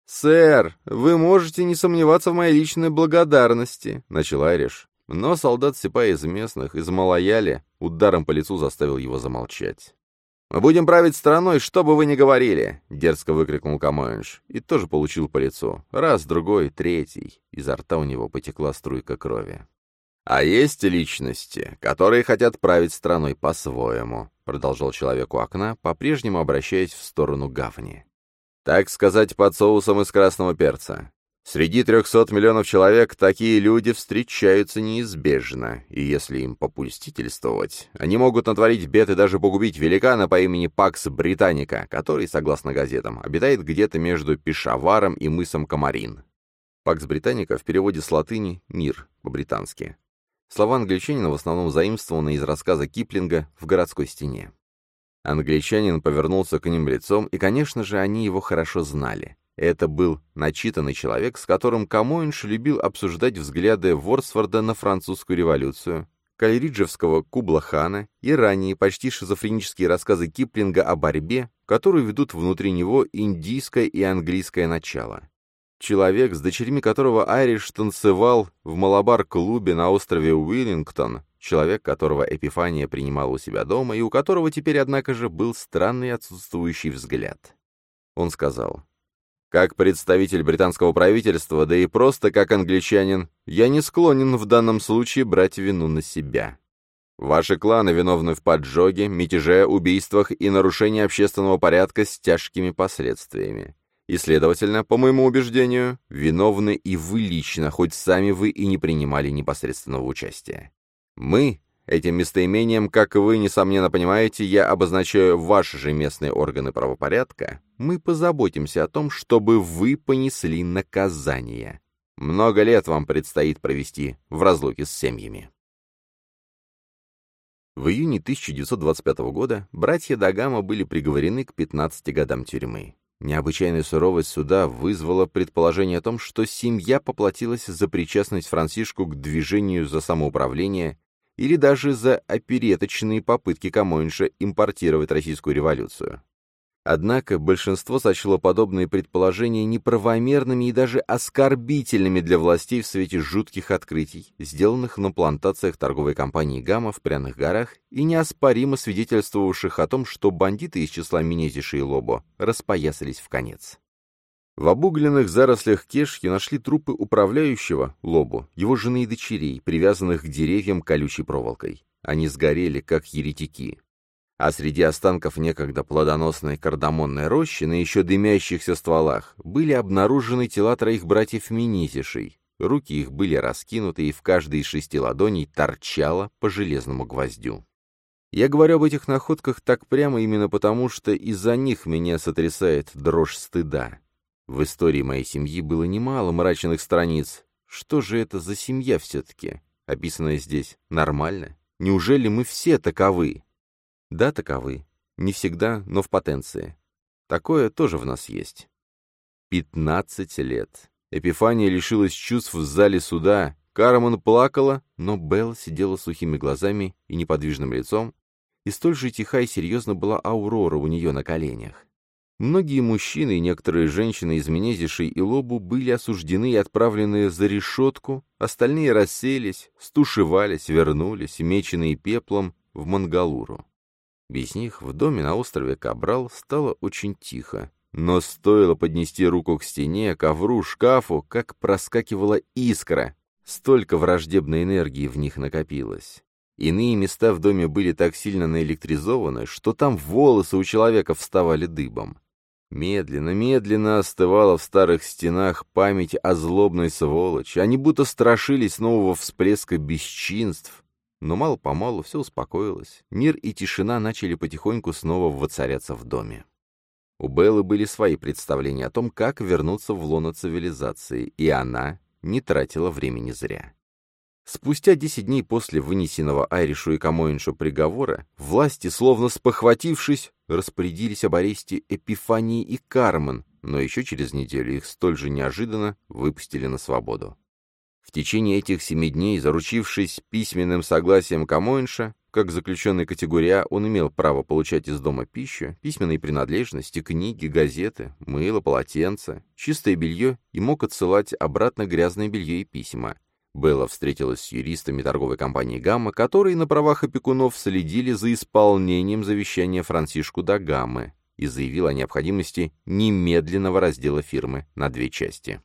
«Сэр, вы можете не сомневаться в моей личной благодарности», — начал Айриш. Но солдат Сипа из местных, из Малаяли, ударом по лицу заставил его замолчать. «Мы будем править страной, что бы вы ни говорили!» — дерзко выкрикнул Камоинш. И тоже получил по лицу. Раз, другой, третий. Изо рта у него потекла струйка крови. «А есть личности, которые хотят править страной по-своему», — продолжал человек у окна, по-прежнему обращаясь в сторону гавани. «Так сказать, под соусом из красного перца. Среди 300 миллионов человек такие люди встречаются неизбежно, и если им попустительствовать, они могут натворить бед и даже погубить великана по имени Пакс Британика, который, согласно газетам, обитает где-то между Пешаваром и мысом Комарин. Пакс Британика в переводе с латыни «мир» по-британски. Слова англичанина в основном заимствованы из рассказа Киплинга «В городской стене». Англичанин повернулся к ним лицом, и, конечно же, они его хорошо знали. Это был начитанный человек, с которым Камоинш любил обсуждать взгляды Ворсфорда на французскую революцию, Кальриджевского Кубла-хана и ранее почти шизофренические рассказы Киплинга о борьбе, которую ведут внутри него индийское и английское начало. Человек, с дочерьми которого Айриш танцевал в Малабар-клубе на острове Уиллингтон, человек, которого Эпифания принимала у себя дома и у которого теперь, однако же, был странный отсутствующий взгляд. Он сказал, как представитель британского правительства, да и просто как англичанин, я не склонен в данном случае брать вину на себя. Ваши кланы виновны в поджоге, мятеже, убийствах и нарушении общественного порядка с тяжкими последствиями. И, следовательно, по моему убеждению, виновны и вы лично, хоть сами вы и не принимали непосредственного участия. Мы, Этим местоимением, как вы, несомненно, понимаете, я обозначаю ваши же местные органы правопорядка. Мы позаботимся о том, чтобы вы понесли наказание. Много лет вам предстоит провести в разлуке с семьями. В июне 1925 года братья Дагама были приговорены к 15 годам тюрьмы. Необычайная суровость суда вызвала предположение о том, что семья поплатилась за причастность Францишку к движению за самоуправление или даже за опереточные попытки Камоинша импортировать российскую революцию. Однако большинство сочло подобные предположения неправомерными и даже оскорбительными для властей в свете жутких открытий, сделанных на плантациях торговой компании «Гамма» в Пряных горах и неоспоримо свидетельствовавших о том, что бандиты из числа Минезиши и Лобо распоясались в конец. В обугленных зарослях кешки нашли трупы управляющего, Лобу, его жены и дочерей, привязанных к деревьям колючей проволокой. Они сгорели, как еретики. А среди останков некогда плодоносной кардамонной рощи на еще дымящихся стволах были обнаружены тела троих братьев Минизишей. Руки их были раскинуты, и в каждой из шести ладоней торчало по железному гвоздю. Я говорю об этих находках так прямо именно потому, что из-за них меня сотрясает дрожь стыда. В истории моей семьи было немало мрачных страниц. Что же это за семья все-таки? Описанная здесь нормально? Неужели мы все таковы? Да, таковы. Не всегда, но в потенции. Такое тоже в нас есть. Пятнадцать лет. Эпифания лишилась чувств в зале суда, Кармен плакала, но Белла сидела сухими глазами и неподвижным лицом, и столь же тиха и серьезно была Аурора у нее на коленях. Многие мужчины и некоторые женщины из Менезишей и Лобу были осуждены и отправлены за решетку, остальные расселись, стушевались, вернулись, меченые пеплом, в Мангалуру. Без них в доме на острове Кабрал стало очень тихо, но стоило поднести руку к стене, ковру, шкафу, как проскакивала искра. Столько враждебной энергии в них накопилось. Иные места в доме были так сильно наэлектризованы, что там волосы у человека вставали дыбом. Медленно, медленно остывала в старых стенах память о злобной сволочи. Они будто страшились нового всплеска бесчинств. Но мало-помалу все успокоилось. Мир и тишина начали потихоньку снова воцаряться в доме. У Беллы были свои представления о том, как вернуться в лоно цивилизации, и она не тратила времени зря. Спустя десять дней после вынесенного Айришу и Камоиншу приговора, власти, словно спохватившись, распорядились об аресте Эпифании и Кармен, но еще через неделю их столь же неожиданно выпустили на свободу. В течение этих семи дней, заручившись письменным согласием Камоинша, как заключенный категории А, он имел право получать из дома пищу, письменные принадлежности, книги, газеты, мыло, полотенца, чистое белье и мог отсылать обратно грязное белье и письма. Белла встретилась с юристами торговой компании «Гамма», которые на правах опекунов следили за исполнением завещания Франсишку да Гаммы и заявил о необходимости немедленного раздела фирмы на две части.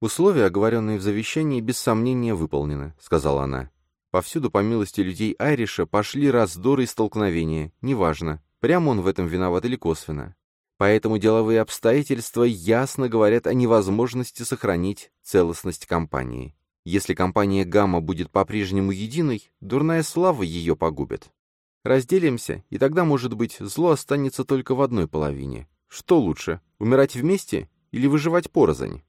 «Условия, оговоренные в завещании, без сомнения выполнены», — сказала она. Повсюду, по милости людей Айриша, пошли раздоры и столкновения, неважно, прямо он в этом виноват или косвенно. Поэтому деловые обстоятельства ясно говорят о невозможности сохранить целостность компании. Если компания «Гамма» будет по-прежнему единой, дурная слава ее погубит. Разделимся, и тогда, может быть, зло останется только в одной половине. Что лучше, умирать вместе или выживать порознь?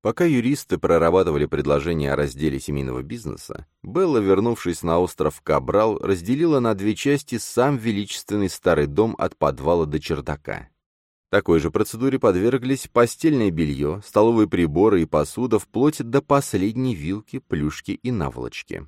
Пока юристы прорабатывали предложение о разделе семейного бизнеса, Белла, вернувшись на остров Кабрал, разделила на две части сам величественный старый дом от подвала до чердака. Такой же процедуре подверглись постельное белье, столовые приборы и посуда вплоть до последней вилки, плюшки и наволочки.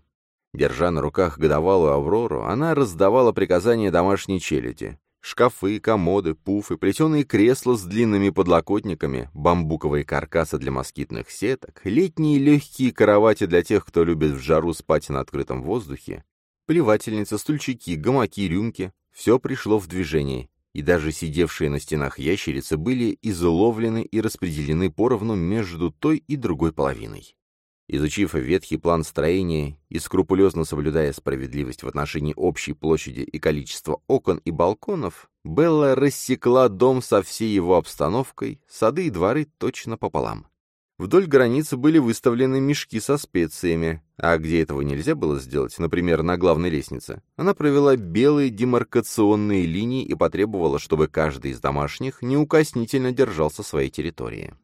Держа на руках годовалую Аврору, она раздавала приказания домашней челяди. Шкафы, комоды, пуфы, плетеные кресла с длинными подлокотниками, бамбуковые каркасы для москитных сеток, летние легкие кровати для тех, кто любит в жару спать на открытом воздухе, плевательницы, стульчики, гамаки, рюмки — все пришло в движение, и даже сидевшие на стенах ящерицы были изловлены и распределены поровну между той и другой половиной. Изучив ветхий план строения и скрупулезно соблюдая справедливость в отношении общей площади и количества окон и балконов, Белла рассекла дом со всей его обстановкой, сады и дворы точно пополам. Вдоль границы были выставлены мешки со специями, а где этого нельзя было сделать, например, на главной лестнице, она провела белые демаркационные линии и потребовала, чтобы каждый из домашних неукоснительно держался своей территории.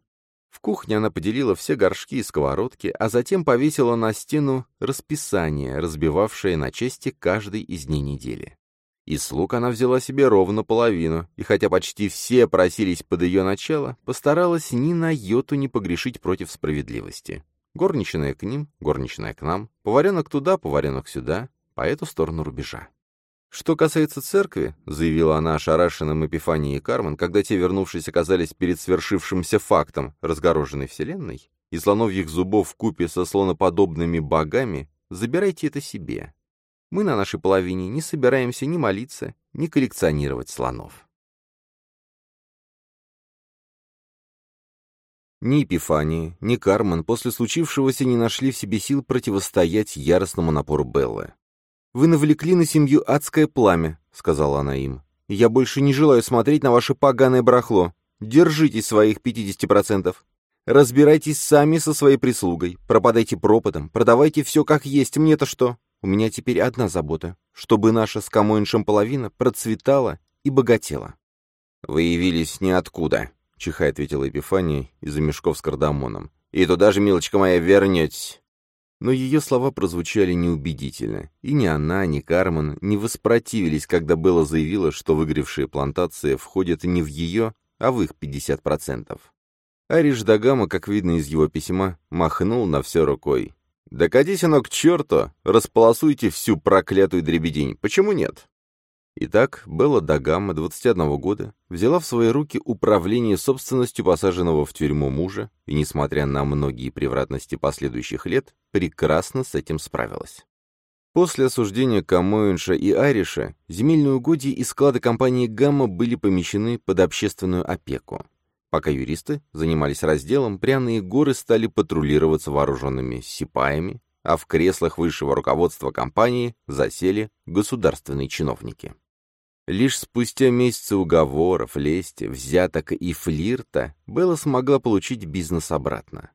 В кухне она поделила все горшки и сковородки, а затем повесила на стену расписание, разбивавшее на части каждый из дней недели. Из слуг она взяла себе ровно половину, и хотя почти все просились под ее начало, постаралась ни на йоту не погрешить против справедливости. Горничная к ним, горничная к нам, поваренок туда, поваренок сюда, по эту сторону рубежа. «Что касается церкви», — заявила она ошарашенным Эпифанией и Кармен, когда те, вернувшись, оказались перед свершившимся фактом разгороженной вселенной, и слоновьих зубов в купе со слоноподобными богами, забирайте это себе. Мы на нашей половине не собираемся ни молиться, ни коллекционировать слонов. Ни Эпифания, ни Кармен после случившегося не нашли в себе сил противостоять яростному напору Беллы. «Вы навлекли на семью адское пламя», — сказала она им. «Я больше не желаю смотреть на ваше поганое барахло. Держитесь своих 50%. Разбирайтесь сами со своей прислугой. Пропадайте пропадом, продавайте все как есть. Мне-то что? У меня теперь одна забота, чтобы наша с Камоиншем половина процветала и богатела». «Вы явились ниоткуда», — чихая ответила Эпифания из-за мешков с кардамоном. «И туда же, милочка моя, вернетесь». Но ее слова прозвучали неубедительно, и ни она, ни Кармен не воспротивились, когда Белла заявила, что выгоревшие плантации входят не в ее, а в их 50%. Ариш Дагама, как видно из его письма, махнул на все рукой. «Да катись оно к черту! Располосуйте всю проклятую дребедень! Почему нет?» Итак, Белла Дагама, 21 года, взяла в свои руки управление собственностью посаженного в тюрьму мужа и, несмотря на многие превратности последующих лет, прекрасно с этим справилась. После осуждения Камоинша и Ариша земельные угодья и склады компании «Гамма» были помещены под общественную опеку. Пока юристы занимались разделом, пряные горы стали патрулироваться вооруженными сипаями, а в креслах высшего руководства компании засели государственные чиновники. Лишь спустя месяцы уговоров, лести, взяток и флирта Белла смогла получить бизнес обратно.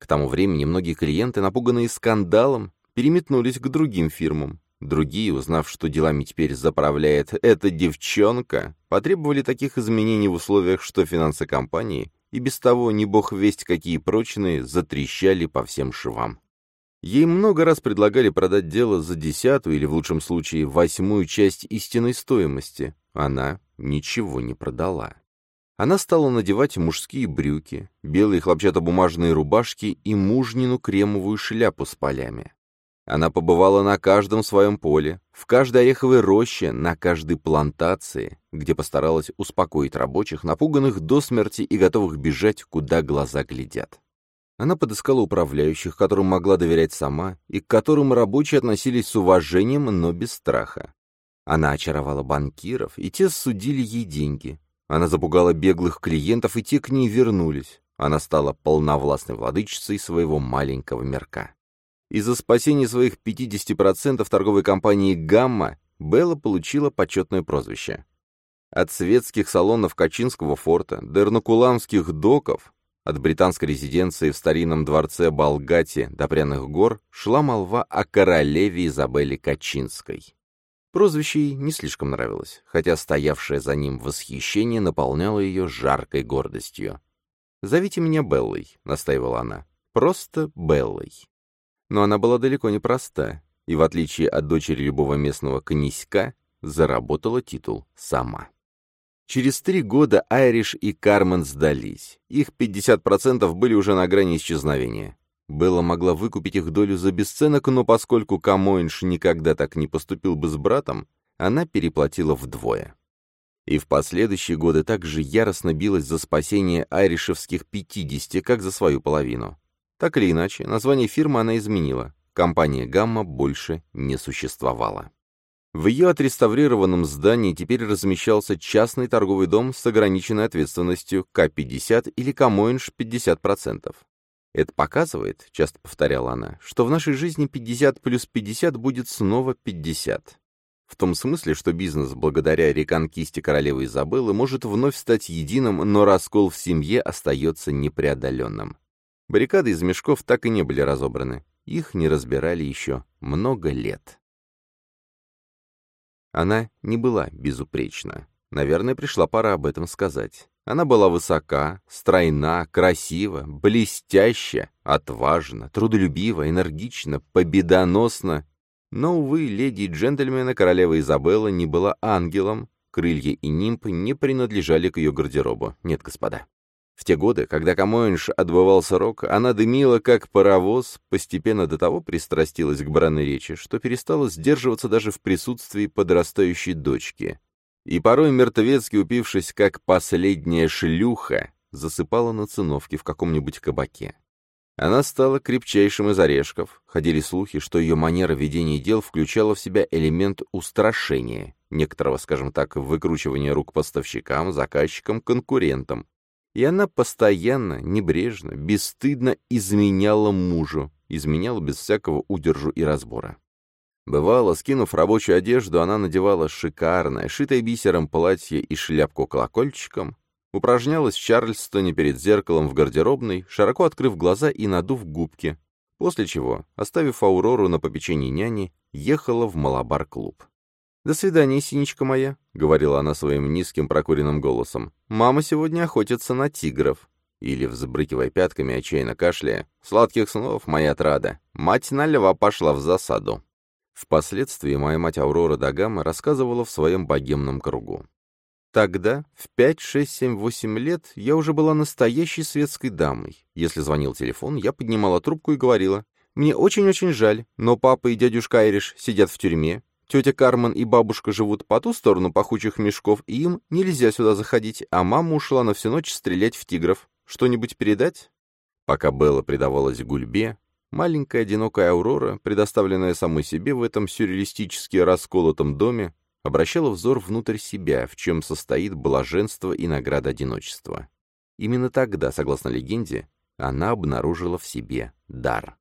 К тому времени многие клиенты, напуганные скандалом, переметнулись к другим фирмам. Другие, узнав, что делами теперь заправляет эта девчонка, потребовали таких изменений в условиях, что финансы компании, и без того не бог весть какие прочные, затрещали по всем швам. Ей много раз предлагали продать дело за десятую или, в лучшем случае, восьмую часть истинной стоимости. Она ничего не продала. Она стала надевать мужские брюки, белые хлопчатобумажные рубашки и мужнину кремовую шляпу с полями. Она побывала на каждом своем поле, в каждой ореховой роще, на каждой плантации, где постаралась успокоить рабочих, напуганных до смерти и готовых бежать, куда глаза глядят. Она подыскала управляющих, которым могла доверять сама, и к которым рабочие относились с уважением, но без страха. Она очаровала банкиров, и те судили ей деньги. Она запугала беглых клиентов, и те к ней вернулись. Она стала полновластной владычицей своего маленького мирка. Из-за спасения своих 50% торговой компании «Гамма» Белла получила почетное прозвище. От светских салонов Качинского форта до Эрнакуламских доков, от британской резиденции в старинном дворце Болгати до Пряных гор шла молва о королеве Изабелле Качинской. Прозвище ей не слишком нравилось, хотя стоявшее за ним восхищение наполняло ее жаркой гордостью. «Зовите меня Беллой», — настаивала она. «Просто Беллой». Но она была далеко не проста, и, в отличие от дочери любого местного князька, заработала титул сама. Через три года Айриш и Кармен сдались. Их 50% были уже на грани исчезновения. Белла могла выкупить их долю за бесценок, но поскольку Камоинш никогда так не поступил бы с братом, она переплатила вдвое. И в последующие годы также яростно билась за спасение айришевских 50, как за свою половину. Так или иначе, название фирмы она изменила. Компания «Гамма» больше не существовала. В ее отреставрированном здании теперь размещался частный торговый дом с ограниченной ответственностью К-50 или Камоинш 50%. Это показывает, часто повторяла она, что в нашей жизни 50 плюс 50 будет снова 50. В том смысле, что бизнес благодаря реконкисте королевы Изабеллы может вновь стать единым, но раскол в семье остается непреодоленным. Баррикады из мешков так и не были разобраны. Их не разбирали еще много лет. Она не была безупречна. Наверное, пришла пора об этом сказать. Она была высока, стройна, красива, блестяща, отважна, трудолюбива, энергична, победоносна. Но, увы, леди и джентльмены королева Изабелла не была ангелом, крылья и нимб не принадлежали к ее гардеробу. Нет, господа. В те годы, когда Камоинш отбывал срок, она дымила, как паровоз, постепенно до того пристрастилась к бранной речи, что перестала сдерживаться даже в присутствии подрастающей дочки. И порой мертвецки упившись, как последняя шлюха, засыпала на циновке в каком-нибудь кабаке. Она стала крепчайшим из орешков. Ходили слухи, что ее манера ведения дел включала в себя элемент устрашения, некоторого, скажем так, выкручивания рук поставщикам, заказчикам, конкурентам, и она постоянно, небрежно, бесстыдно изменяла мужу, изменяла без всякого удержу и разбора. Бывало, скинув рабочую одежду, она надевала шикарное, шитое бисером платье и шляпку колокольчиком, упражнялась в Чарльстоне перед зеркалом в гардеробной, широко открыв глаза и надув губки, после чего, оставив Аурору на попечении няни, ехала в Малабар-клуб. «До свидания, синичка моя», — говорила она своим низким прокуренным голосом. «Мама сегодня охотится на тигров». Или, взбрыкивая пятками, отчаянно кашляя, «Сладких снов, моя отрада! Мать на льва пошла в засаду!» Впоследствии моя мать Аурора Дагама рассказывала в своем богемном кругу. Тогда, в 5, 6, 7, 8 лет, я уже была настоящей светской дамой. Если звонил телефон, я поднимала трубку и говорила, «Мне очень-очень жаль, но папа и дядюшка Айриш сидят в тюрьме, тетя Кармен и бабушка живут по ту сторону пахучих мешков, и им нельзя сюда заходить, а мама ушла на всю ночь стрелять в тигров. Что-нибудь передать?» Пока Белла предавалась гульбе, маленькая одинокая Аурора, предоставленная самой себе в этом сюрреалистически расколотом доме, обращала взор внутрь себя, в чем состоит блаженство и награда одиночества. Именно тогда, согласно легенде, она обнаружила в себе дар.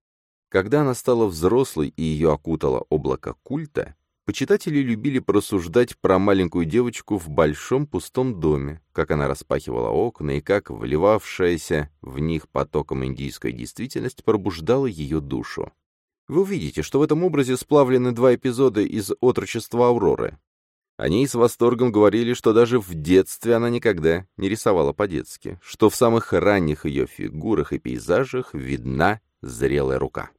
Когда она стала взрослой и ее окутало облако культа, почитатели любили просуждать про маленькую девочку в большом пустом доме, как она распахивала окна и как вливавшаяся в них потоком индийская действительность пробуждала ее душу. Вы увидите, что в этом образе сплавлены два эпизода из «Отрочества Ауроры». Они с восторгом говорили, что даже в детстве она никогда не рисовала по-детски, что в самых ранних ее фигурах и пейзажах видна зрелая рука.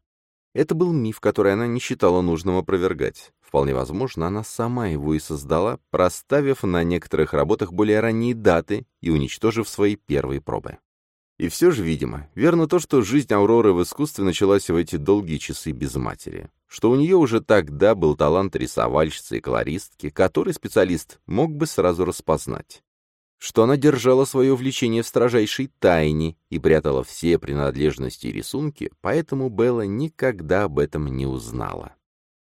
Это был миф, который она не считала нужным опровергать. Вполне возможно, она сама его и создала, проставив на некоторых работах более ранние даты и уничтожив свои первые пробы. И все же, видимо, верно то, что жизнь Ауроры в искусстве началась в эти долгие часы без матери что у нее уже тогда был талант рисовальщицы и колористки, который специалист мог бы сразу распознать. Что она держала свое увлечение в строжайшей тайне и прятала все принадлежности и рисунки, поэтому Белла никогда об этом не узнала.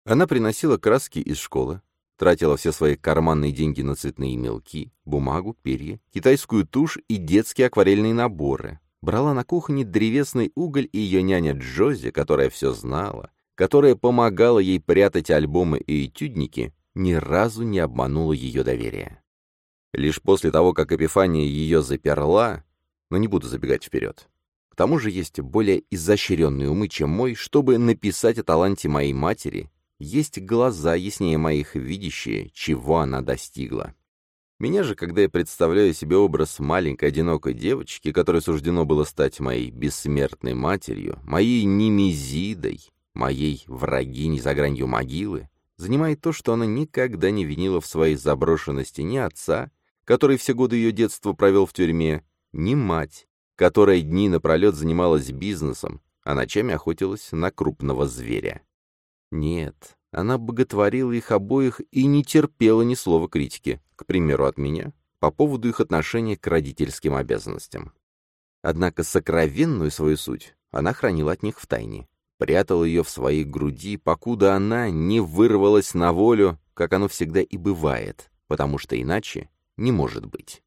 Она приносила краски из школы, тратила все свои карманные деньги на цветные мелки, бумагу, перья, китайскую тушь и детские акварельные наборы, брала на кухне древесный уголь и ее няня Джози, которая все знала, которая помогала ей прятать альбомы и этюдники, ни разу не обманула ее доверие. Лишь после того, как Эпифания ее заперла, но не буду забегать вперед. К тому же есть более изощренные умы, чем мой, чтобы написать о таланте моей матери, есть глаза яснее моих видящие, чего она достигла. Меня же, когда я представляю себе образ маленькой одинокой девочки, которой суждено было стать моей бессмертной матерью, моей немезидой, моей врагини за гранью могилы, занимает то, что она никогда не винила в своей заброшенности ни отца, который все годы ее детства провел в тюрьме, ни мать, которая дни напролет занималась бизнесом, а ночами охотилась на крупного зверя. Нет, она боготворила их обоих и не терпела ни слова критики, к примеру, от меня, по поводу их отношения к родительским обязанностям. Однако сокровенную свою суть она хранила от них в тайне прятал ее в своей груди, покуда она не вырвалась на волю, как оно всегда и бывает, потому что иначе не может быть.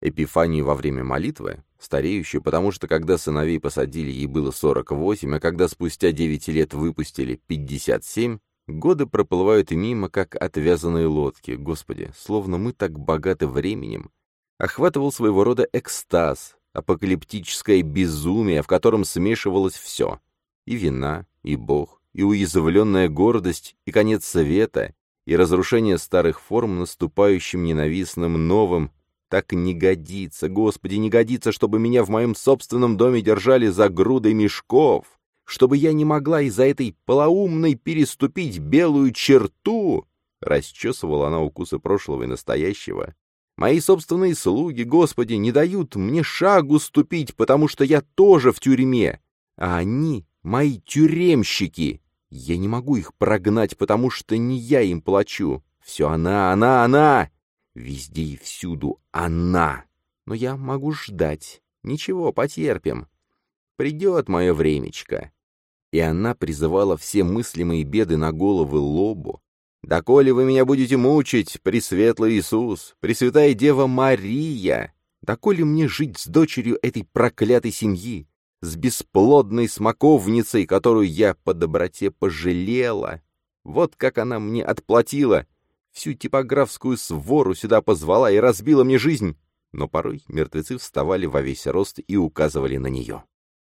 Эпифанию во время молитвы, стареющую, потому что когда сыновей посадили, ей было 48, а когда спустя 9 лет выпустили 57, годы проплывают мимо, как отвязанные лодки. Господи, словно мы так богаты временем. Охватывал своего рода экстаз, апокалиптическое безумие, в котором смешивалось все — и вина, и Бог, и уязвленная гордость, и конец света, и разрушение старых форм наступающим ненавистным новым. Так не годится, Господи, не годится, чтобы меня в моем собственном доме держали за грудой мешков, чтобы я не могла из-за этой полоумной переступить белую черту. Расчесывала она укусы прошлого и настоящего, Мои собственные слуги, Господи, не дают мне шагу ступить, потому что я тоже в тюрьме. А они — мои тюремщики. Я не могу их прогнать, потому что не я им плачу. Все она, она, она. Везде и всюду она. Но я могу ждать. Ничего, потерпим. Придет мое времечко. И она призывала все мыслимые беды на головы лобу, «Доколе вы меня будете мучить, Пресветлый Иисус, Пресвятая Дева Мария, доколе мне жить с дочерью этой проклятой семьи, с бесплодной смоковницей, которую я по доброте пожалела? Вот как она мне отплатила, всю типографскую свору сюда позвала и разбила мне жизнь». Но порой мертвецы вставали во весь рост и указывали на нее.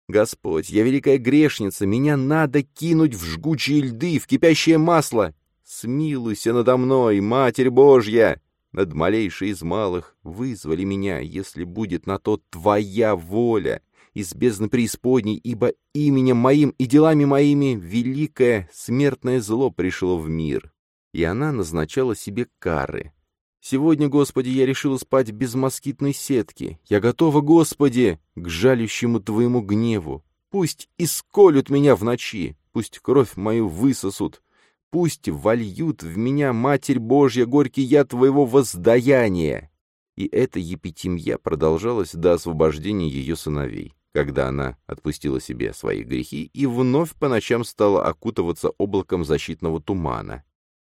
«Господь, я великая грешница, меня надо кинуть в жгучие льды, в кипящее масло, Смилуйся надо мной, Матерь Божья! Над малейшей из малых вызвали меня, если будет на то твоя воля, из бездны преисподней, ибо именем моим и делами моими великое смертное зло пришло в мир. И она назначала себе кары, Сегодня, Господи, я решила спать без москитной сетки. Я готова, Господи, к жалющему Твоему гневу. Пусть исколют меня в ночи, пусть кровь мою высосут, пусть вольют в меня, Матерь Божья, горький яд Твоего воздаяния. И эта епитимья продолжалась до освобождения ее сыновей, когда она отпустила себе свои грехи и вновь по ночам стала окутываться облаком защитного тумана,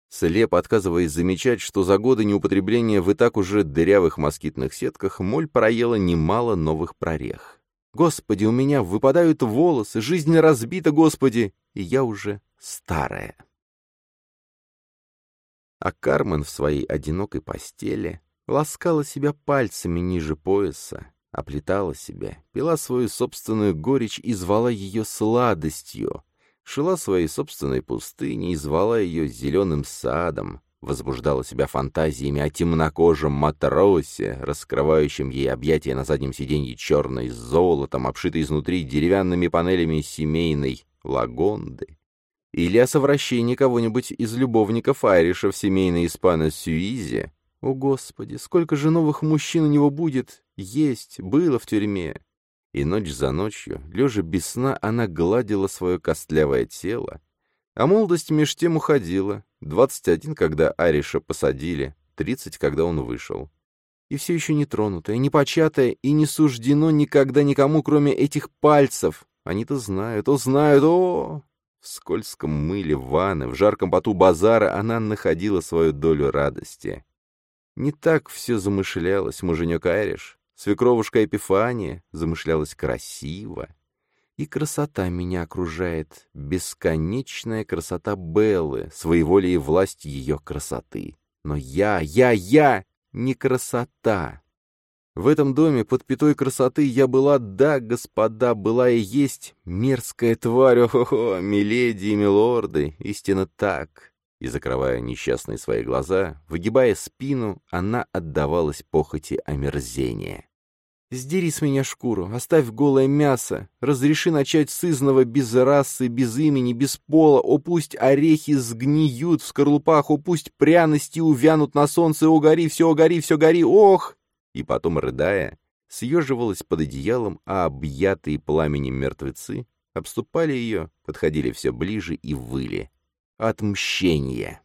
слепо отказываясь замечать, что за годы неупотребления в и так уже дырявых москитных сетках моль проела немало новых прорех. «Господи, у меня выпадают волосы, жизнь разбита, Господи, и я уже старая». А Кармен в своей одинокой постели ласкала себя пальцами ниже пояса, оплетала себя, пила свою собственную горечь и звала ее сладостью, шила своей собственной пустыни и звала ее зеленым садом, возбуждала себя фантазиями о темнокожем матросе, раскрывающем ей объятия на заднем сиденье черной с золотом, обшитой изнутри деревянными панелями семейной лагонды, или о совращении кого-нибудь из любовников Айриша в семейной испано-сюизе. О, Господи, сколько же новых мужчин у него будет, есть, было в тюрьме. И ночь за ночью, лежа без сна, она гладила свое костлявое тело. А молодость меж тем уходила. Двадцать один, когда Ариша посадили, тридцать, когда он вышел. И все еще не тронутая, не початая, и не суждено никогда никому, кроме этих пальцев. Они-то знают, о, знают, о! В скользком мыле ванны, в жарком поту базара она находила свою долю радости. Не так все замышлялось, муженек Айриш. Свекровушка Эпифания замышлялась красиво. И красота меня окружает, бесконечная красота Беллы, своеволие и власть ее красоты. Но я, я, я не красота. В этом доме под пятой красоты я была, да, господа, была и есть мерзкая тварь, о-хо-хо, миледи и милорды, истинно так. И, закрывая несчастные свои глаза, выгибая спину, она отдавалась похоти омерзения. «Сдери с меня шкуру, оставь голое мясо, разреши начать с изного без расы, без имени, без пола, о пусть орехи сгниют в скорлупах, о пусть пряности увянут на солнце, о гори, все гори, все гори, ох!» И потом, рыдая, съеживалась под одеялом, а объятые пламенем мертвецы обступали ее, подходили все ближе и выли. Отмщение.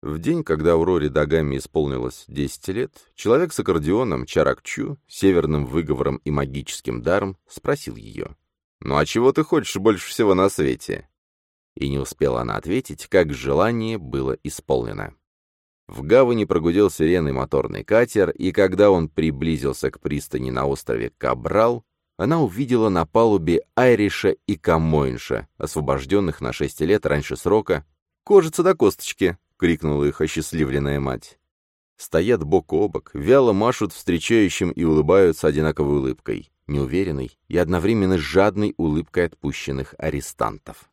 В день, когда Ауроре Дагами исполнилось 10 лет, человек с аккордеоном Чаракчу, северным выговором и магическим даром, спросил ее, «Ну а чего ты хочешь больше всего на свете?» И не успела она ответить, как желание было исполнено. В гавани прогудел сиреной моторный катер, и когда он приблизился к пристани на острове Кабрал, она увидела на палубе Айриша и Камоинша, освобожденных на шесть лет раньше срока. «Кожица до косточки!» — крикнула их осчастливленная мать. Стоят бок о бок, вяло машут встречающим и улыбаются одинаковой улыбкой, неуверенной и одновременно жадной улыбкой отпущенных арестантов.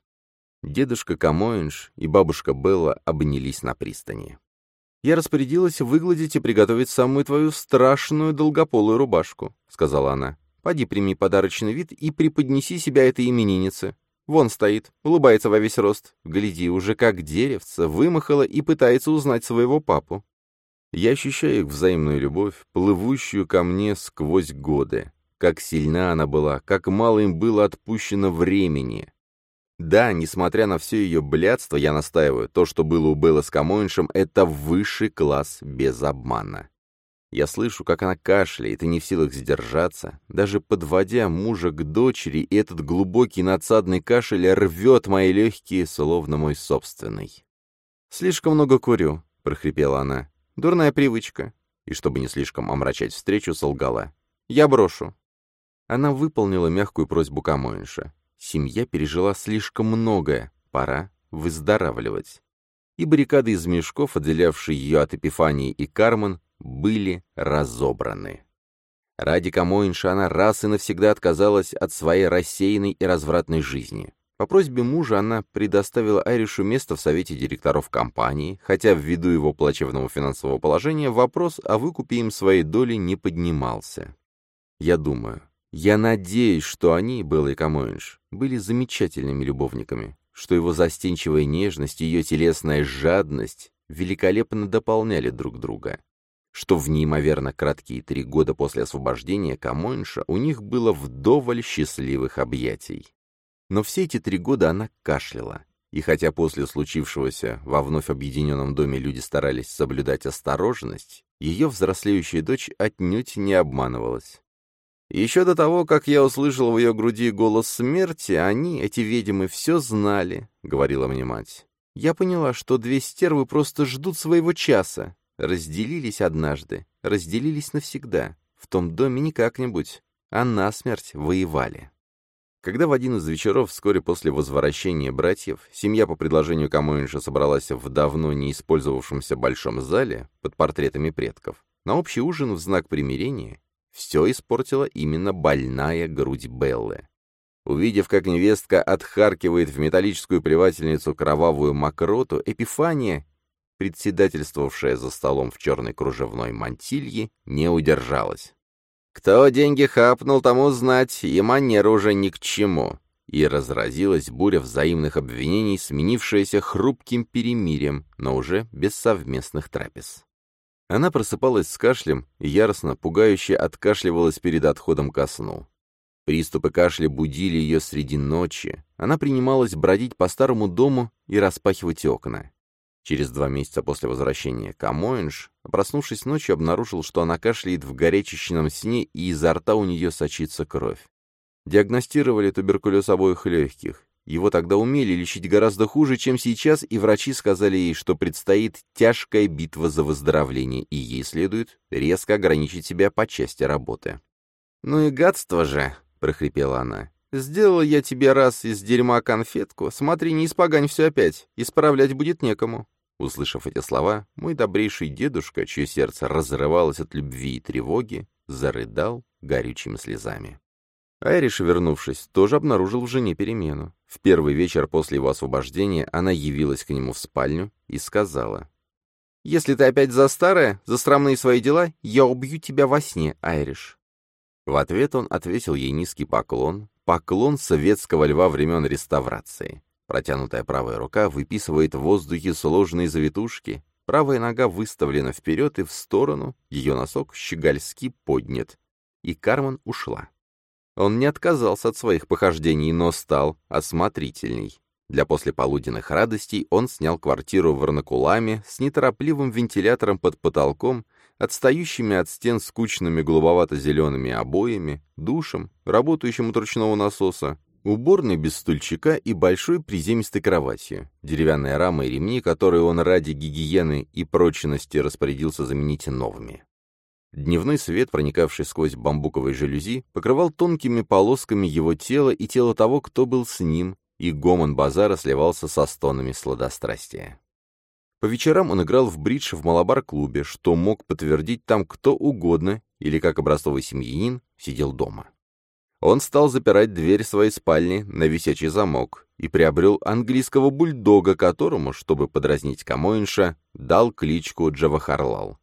Дедушка Камоинш и бабушка Белла обнялись на пристани. «Я распорядилась выгладить и приготовить самую твою страшную долгополую рубашку», — сказала она. Поди прими подарочный вид и преподнеси себя этой имениннице. Вон стоит, улыбается во весь рост. Гляди, уже как деревце, вымахала и пытается узнать своего папу. Я ощущаю их взаимную любовь, плывущую ко мне сквозь годы. Как сильна она была, как мало им было отпущено времени. Да, несмотря на все ее блядство, я настаиваю, то, что было у Беллы с Камоиншем, это высший класс без обмана. Я слышу, как она кашляет и не в силах сдержаться. Даже подводя мужа к дочери, этот глубокий надсадный кашель рвет мои легкие, словно мой собственный. «Слишком много курю», — прохрипела она. «Дурная привычка». И чтобы не слишком омрачать встречу, солгала. «Я брошу». Она выполнила мягкую просьбу Камоинша. Семья пережила слишком многое, пора выздоравливать. И баррикады из мешков, отделявшие ее от Эпифании и Кармен, были разобраны. Ради Камоинша она раз и навсегда отказалась от своей рассеянной и развратной жизни. По просьбе мужа она предоставила Айришу место в совете директоров компании, хотя ввиду его плачевного финансового положения вопрос о выкупе им своей доли не поднимался. Я думаю, я надеюсь, что они, Белла и Камоинш, были замечательными любовниками, что его застенчивая нежность, ее телесная жадность великолепно дополняли друг друга. Что в неимоверно краткие три года после освобождения Камойнша у них было вдоволь счастливых объятий. Но все эти три года она кашляла. И хотя после случившегося во вновь объединенном доме люди старались соблюдать осторожность, ее взрослеющая дочь отнюдь не обманывалась. Еще до того, как я услышал в ее груди голос смерти, они, эти ведьмы, все знали, — говорила мне мать. Я поняла, что две стервы просто ждут своего часа. Разделились однажды, разделились навсегда. В том доме не как-нибудь, а насмерть воевали. Когда в один из вечеров, вскоре после возвращения братьев, семья по предложению Камоинша собралась в давно не использовавшемся большом зале под портретами предков, на общий ужин в знак примирения, все испортила именно больная грудь Беллы. Увидев, как невестка отхаркивает в металлическую плевательницу кровавую мокроту, Эпифания, председательствовавшая за столом в черной кружевной мантилье, не удержалась. Кто деньги хапнул, тому знать, и манера уже ни к чему. И разразилась буря взаимных обвинений, сменившаяся хрупким перемирием, но уже без совместных трапез. Она просыпалась с кашлем и яростно, пугающе откашливалась перед отходом ко сну. Приступы кашля будили ее среди ночи. Она принималась бродить по старому дому и распахивать окна. Через два месяца после возвращения Камоинж, проснувшись ночью, обнаружил, что она кашляет в горячечном сне, и изо рта у нее сочится кровь. Диагностировали туберкулез обоих легких. Его тогда умели лечить гораздо хуже, чем сейчас, и врачи сказали ей, что предстоит тяжкая битва за выздоровление, и ей следует резко ограничить себя по части работы. «Ну и гадство же!» — прохрипела она. «Сделала я тебе раз из дерьма конфетку. Смотри, не испогань все опять. Исправлять будет некому». Услышав эти слова, мой добрейший дедушка, чье сердце разрывалось от любви и тревоги, зарыдал горючими слезами. Айриш, вернувшись, тоже обнаружил в жене перемену. В первый вечер после его освобождения она явилась к нему в спальню и сказала, «Если ты опять за старое, за срамные свои дела, я убью тебя во сне, Айриш». В ответ он ответил ей низкий поклон, поклон советского льва времен реставрации. Протянутая правая рука выписывает в воздухе сложные завитушки, правая нога выставлена вперед и в сторону, ее носок щегольски поднят, и Кармен ушла. Он не отказался от своих похождений, но стал осмотрительней. Для послеполуденных радостей он снял квартиру в Арнакуламе с неторопливым вентилятором под потолком, отстающими от стен скучными голубовато-зелеными обоями, душем, работающим от ручного насоса, уборной без стульчика и большой приземистой кроватью, деревянная рама и ремни, которые он ради гигиены и прочности распорядился заменить новыми. Дневной свет, проникавший сквозь бамбуковые жалюзи, покрывал тонкими полосками его тело и тело того, кто был с ним, и гомон базара сливался со стонами сладострастия. По вечерам он играл в бридж в малабар-клубе, что мог подтвердить там кто угодно, или, как образцовый семьянин, сидел дома. Он стал запирать дверь своей спальни на висячий замок и приобрел английского бульдога, которому, чтобы подразнить Камоинша, дал кличку Джавахарлал.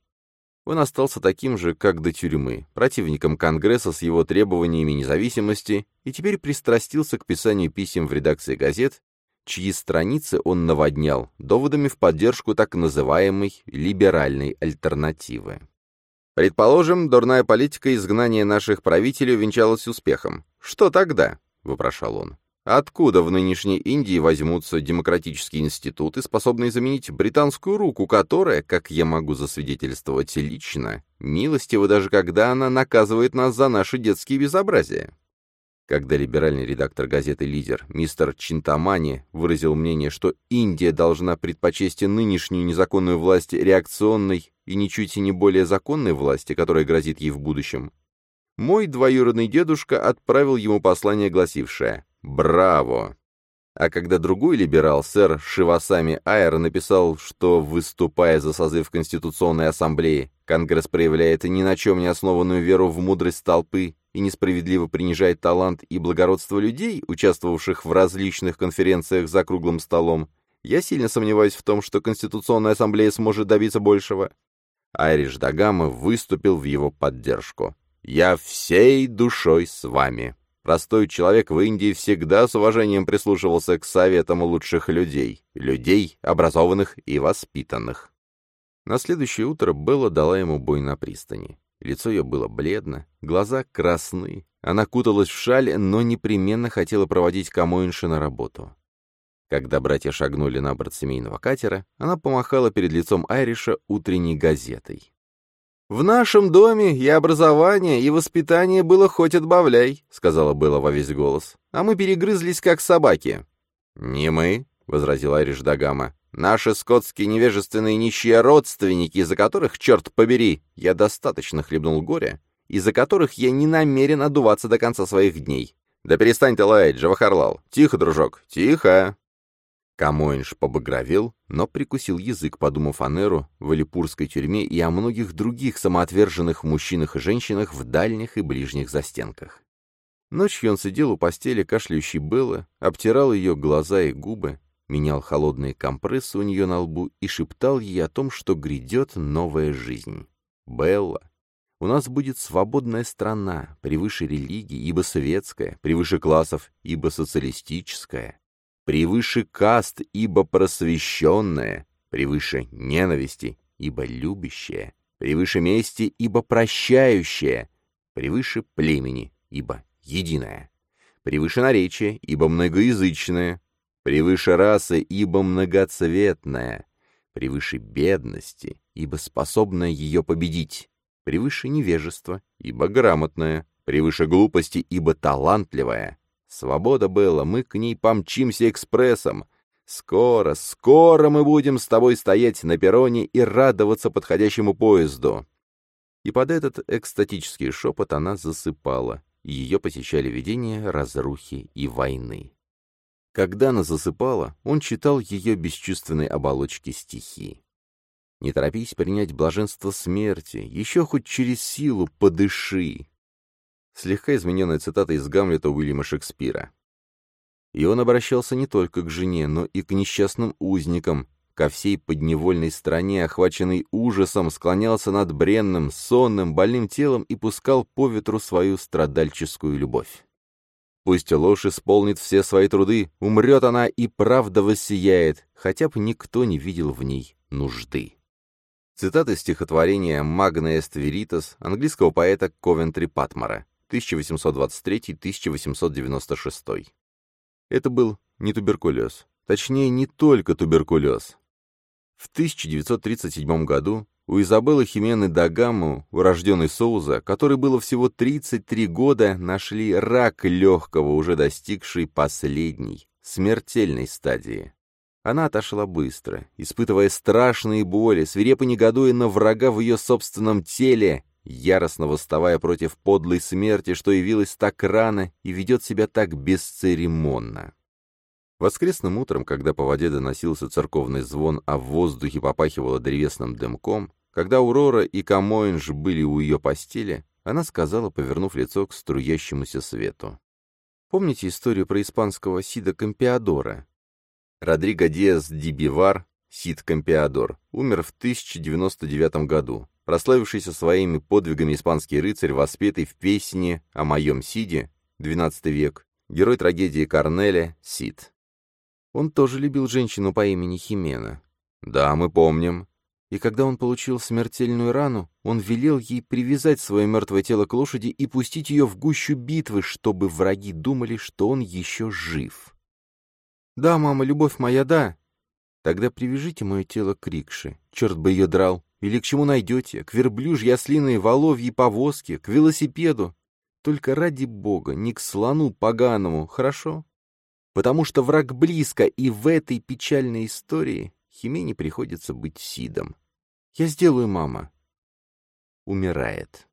Он остался таким же, как до тюрьмы, противником Конгресса с его требованиями независимости и теперь пристрастился к писанию писем в редакции газет, чьи страницы он наводнял доводами в поддержку так называемой либеральной альтернативы. «Предположим, дурная политика изгнания наших правителей увенчалась успехом. Что тогда?» — вопрошал он. Откуда в нынешней Индии возьмутся демократические институты, способные заменить британскую руку, которая, как я могу засвидетельствовать лично, милостива даже когда она наказывает нас за наши детские безобразия? Когда либеральный редактор газеты «Лидер» мистер Чинтамани выразил мнение, что Индия должна предпочесть нынешнюю незаконную власть реакционной и ничуть не более законной власти, которая грозит ей в будущем, мой двоюродный дедушка отправил ему послание, гласившее Браво! А когда другой либерал, сэр Шивасами Айр, написал, что, выступая за созыв Конституционной Ассамблеи, Конгресс проявляет ни на чем не основанную веру в мудрость толпы и несправедливо принижает талант и благородство людей, участвовавших в различных конференциях за круглым столом, я сильно сомневаюсь в том, что Конституционная Ассамблея сможет добиться большего. Айриш Дагама выступил в его поддержку. «Я всей душой с вами». Простой человек в Индии всегда с уважением прислушивался к советам лучших людей, людей, образованных и воспитанных. На следующее утро Белла дала ему бой на пристани. Лицо ее было бледно, глаза красны. Она куталась в шаль, но непременно хотела проводить Камоинша на работу. Когда братья шагнули на борт семейного катера, она помахала перед лицом Айриша утренней газетой. «В нашем доме и образование, и воспитание было хоть отбавляй», — сказала Белла во весь голос. «А мы перегрызлись, как собаки». «Не мы», — возразил Айриш Дагама. «Наши скотские невежественные нищие родственники, из-за которых, черт побери, я достаточно хлебнул горя, из-за которых я не намерен одуваться до конца своих дней. Да перестань ты лаять, Джавахарлал. Тихо, дружок, тихо!» Камоинш побагровел, но прикусил язык, подумав о Неру в Алипурской тюрьме и о многих других самоотверженных мужчинах и женщинах в дальних и ближних застенках. Ночью он сидел у постели, кашляющий Беллы, обтирал ее глаза и губы, менял холодные компрессы у нее на лбу и шептал ей о том, что грядет новая жизнь. «Белла, у нас будет свободная страна, превыше религии, ибо светская, превыше классов, ибо социалистическая превыше каст, ибо просвещенное, превыше ненависти, ибо любящее, превыше мести, ибо прощающее, превыше племени, ибо единое, превыше наречия, ибо многоязычное, превыше расы, ибо многоцветное, превыше бедности, ибо способное ее победить, превыше невежества, ибо грамотное, превыше глупости, ибо талантливое, Свобода была, мы к ней помчимся экспрессом. Скоро, скоро мы будем с тобой стоять на перроне и радоваться подходящему поезду. И под этот экстатический шепот она засыпала, и ее посещали видения разрухи и войны. Когда она засыпала, он читал ее бесчувственной оболочки стихи. «Не торопись принять блаженство смерти, еще хоть через силу подыши, слегка измененная цитата из Гамлета Уильяма Шекспира. И он обращался не только к жене, но и к несчастным узникам, ко всей подневольной стране, охваченный ужасом, склонялся над бренным, сонным, больным телом и пускал по ветру свою страдальческую любовь. Пусть ложь исполнит все свои труды, умрет она и правда воссияет, хотя бы никто не видел в ней нужды. Цитата стихотворения «Магна эст веритас» английского поэта Ковентри Патмара. 1823-1896. Это был не туберкулез. Точнее, не только туберкулез. В 1937 году у Изабеллы Химены Дагаму, урожденной Соуза, которой было всего 33 года, нашли рак легкого, уже достигший последней, смертельной стадии. Она отошла быстро, испытывая страшные боли, свирепо негодуя на врага в ее собственном теле яростно восставая против подлой смерти, что явилась так рано и ведет себя так бесцеремонно. Воскресным утром, когда по воде доносился церковный звон, а в воздухе попахивало древесным дымком, когда Аурора и Камоинж были у ее постели, она сказала, повернув лицо к струящемуся свету. «Помните историю про испанского Сида Кампиадора?» Родриго Диас Дибивар, Сид Кампиадор, умер в 1099 году, прославившийся своими подвигами испанский рыцарь, воспетый в песне о моем Сиде, XII век, герой трагедии Корнеля, Сид. Он тоже любил женщину по имени Химена. Да, мы помним. И когда он получил смертельную рану, он велел ей привязать свое мертвое тело к лошади и пустить ее в гущу битвы, чтобы враги думали, что он еще жив. «Да, мама, любовь моя, да. Тогда привяжите мое тело к рикше. Черт бы ее драл. Или к чему найдете? К верблюжьей, ослиной, воловьей повозке, к велосипеду. Только ради бога, не к слону поганому, хорошо? Потому что враг близко, и в этой печальной истории Химене приходится быть Сидом. Я сделаю, мама. Умирает.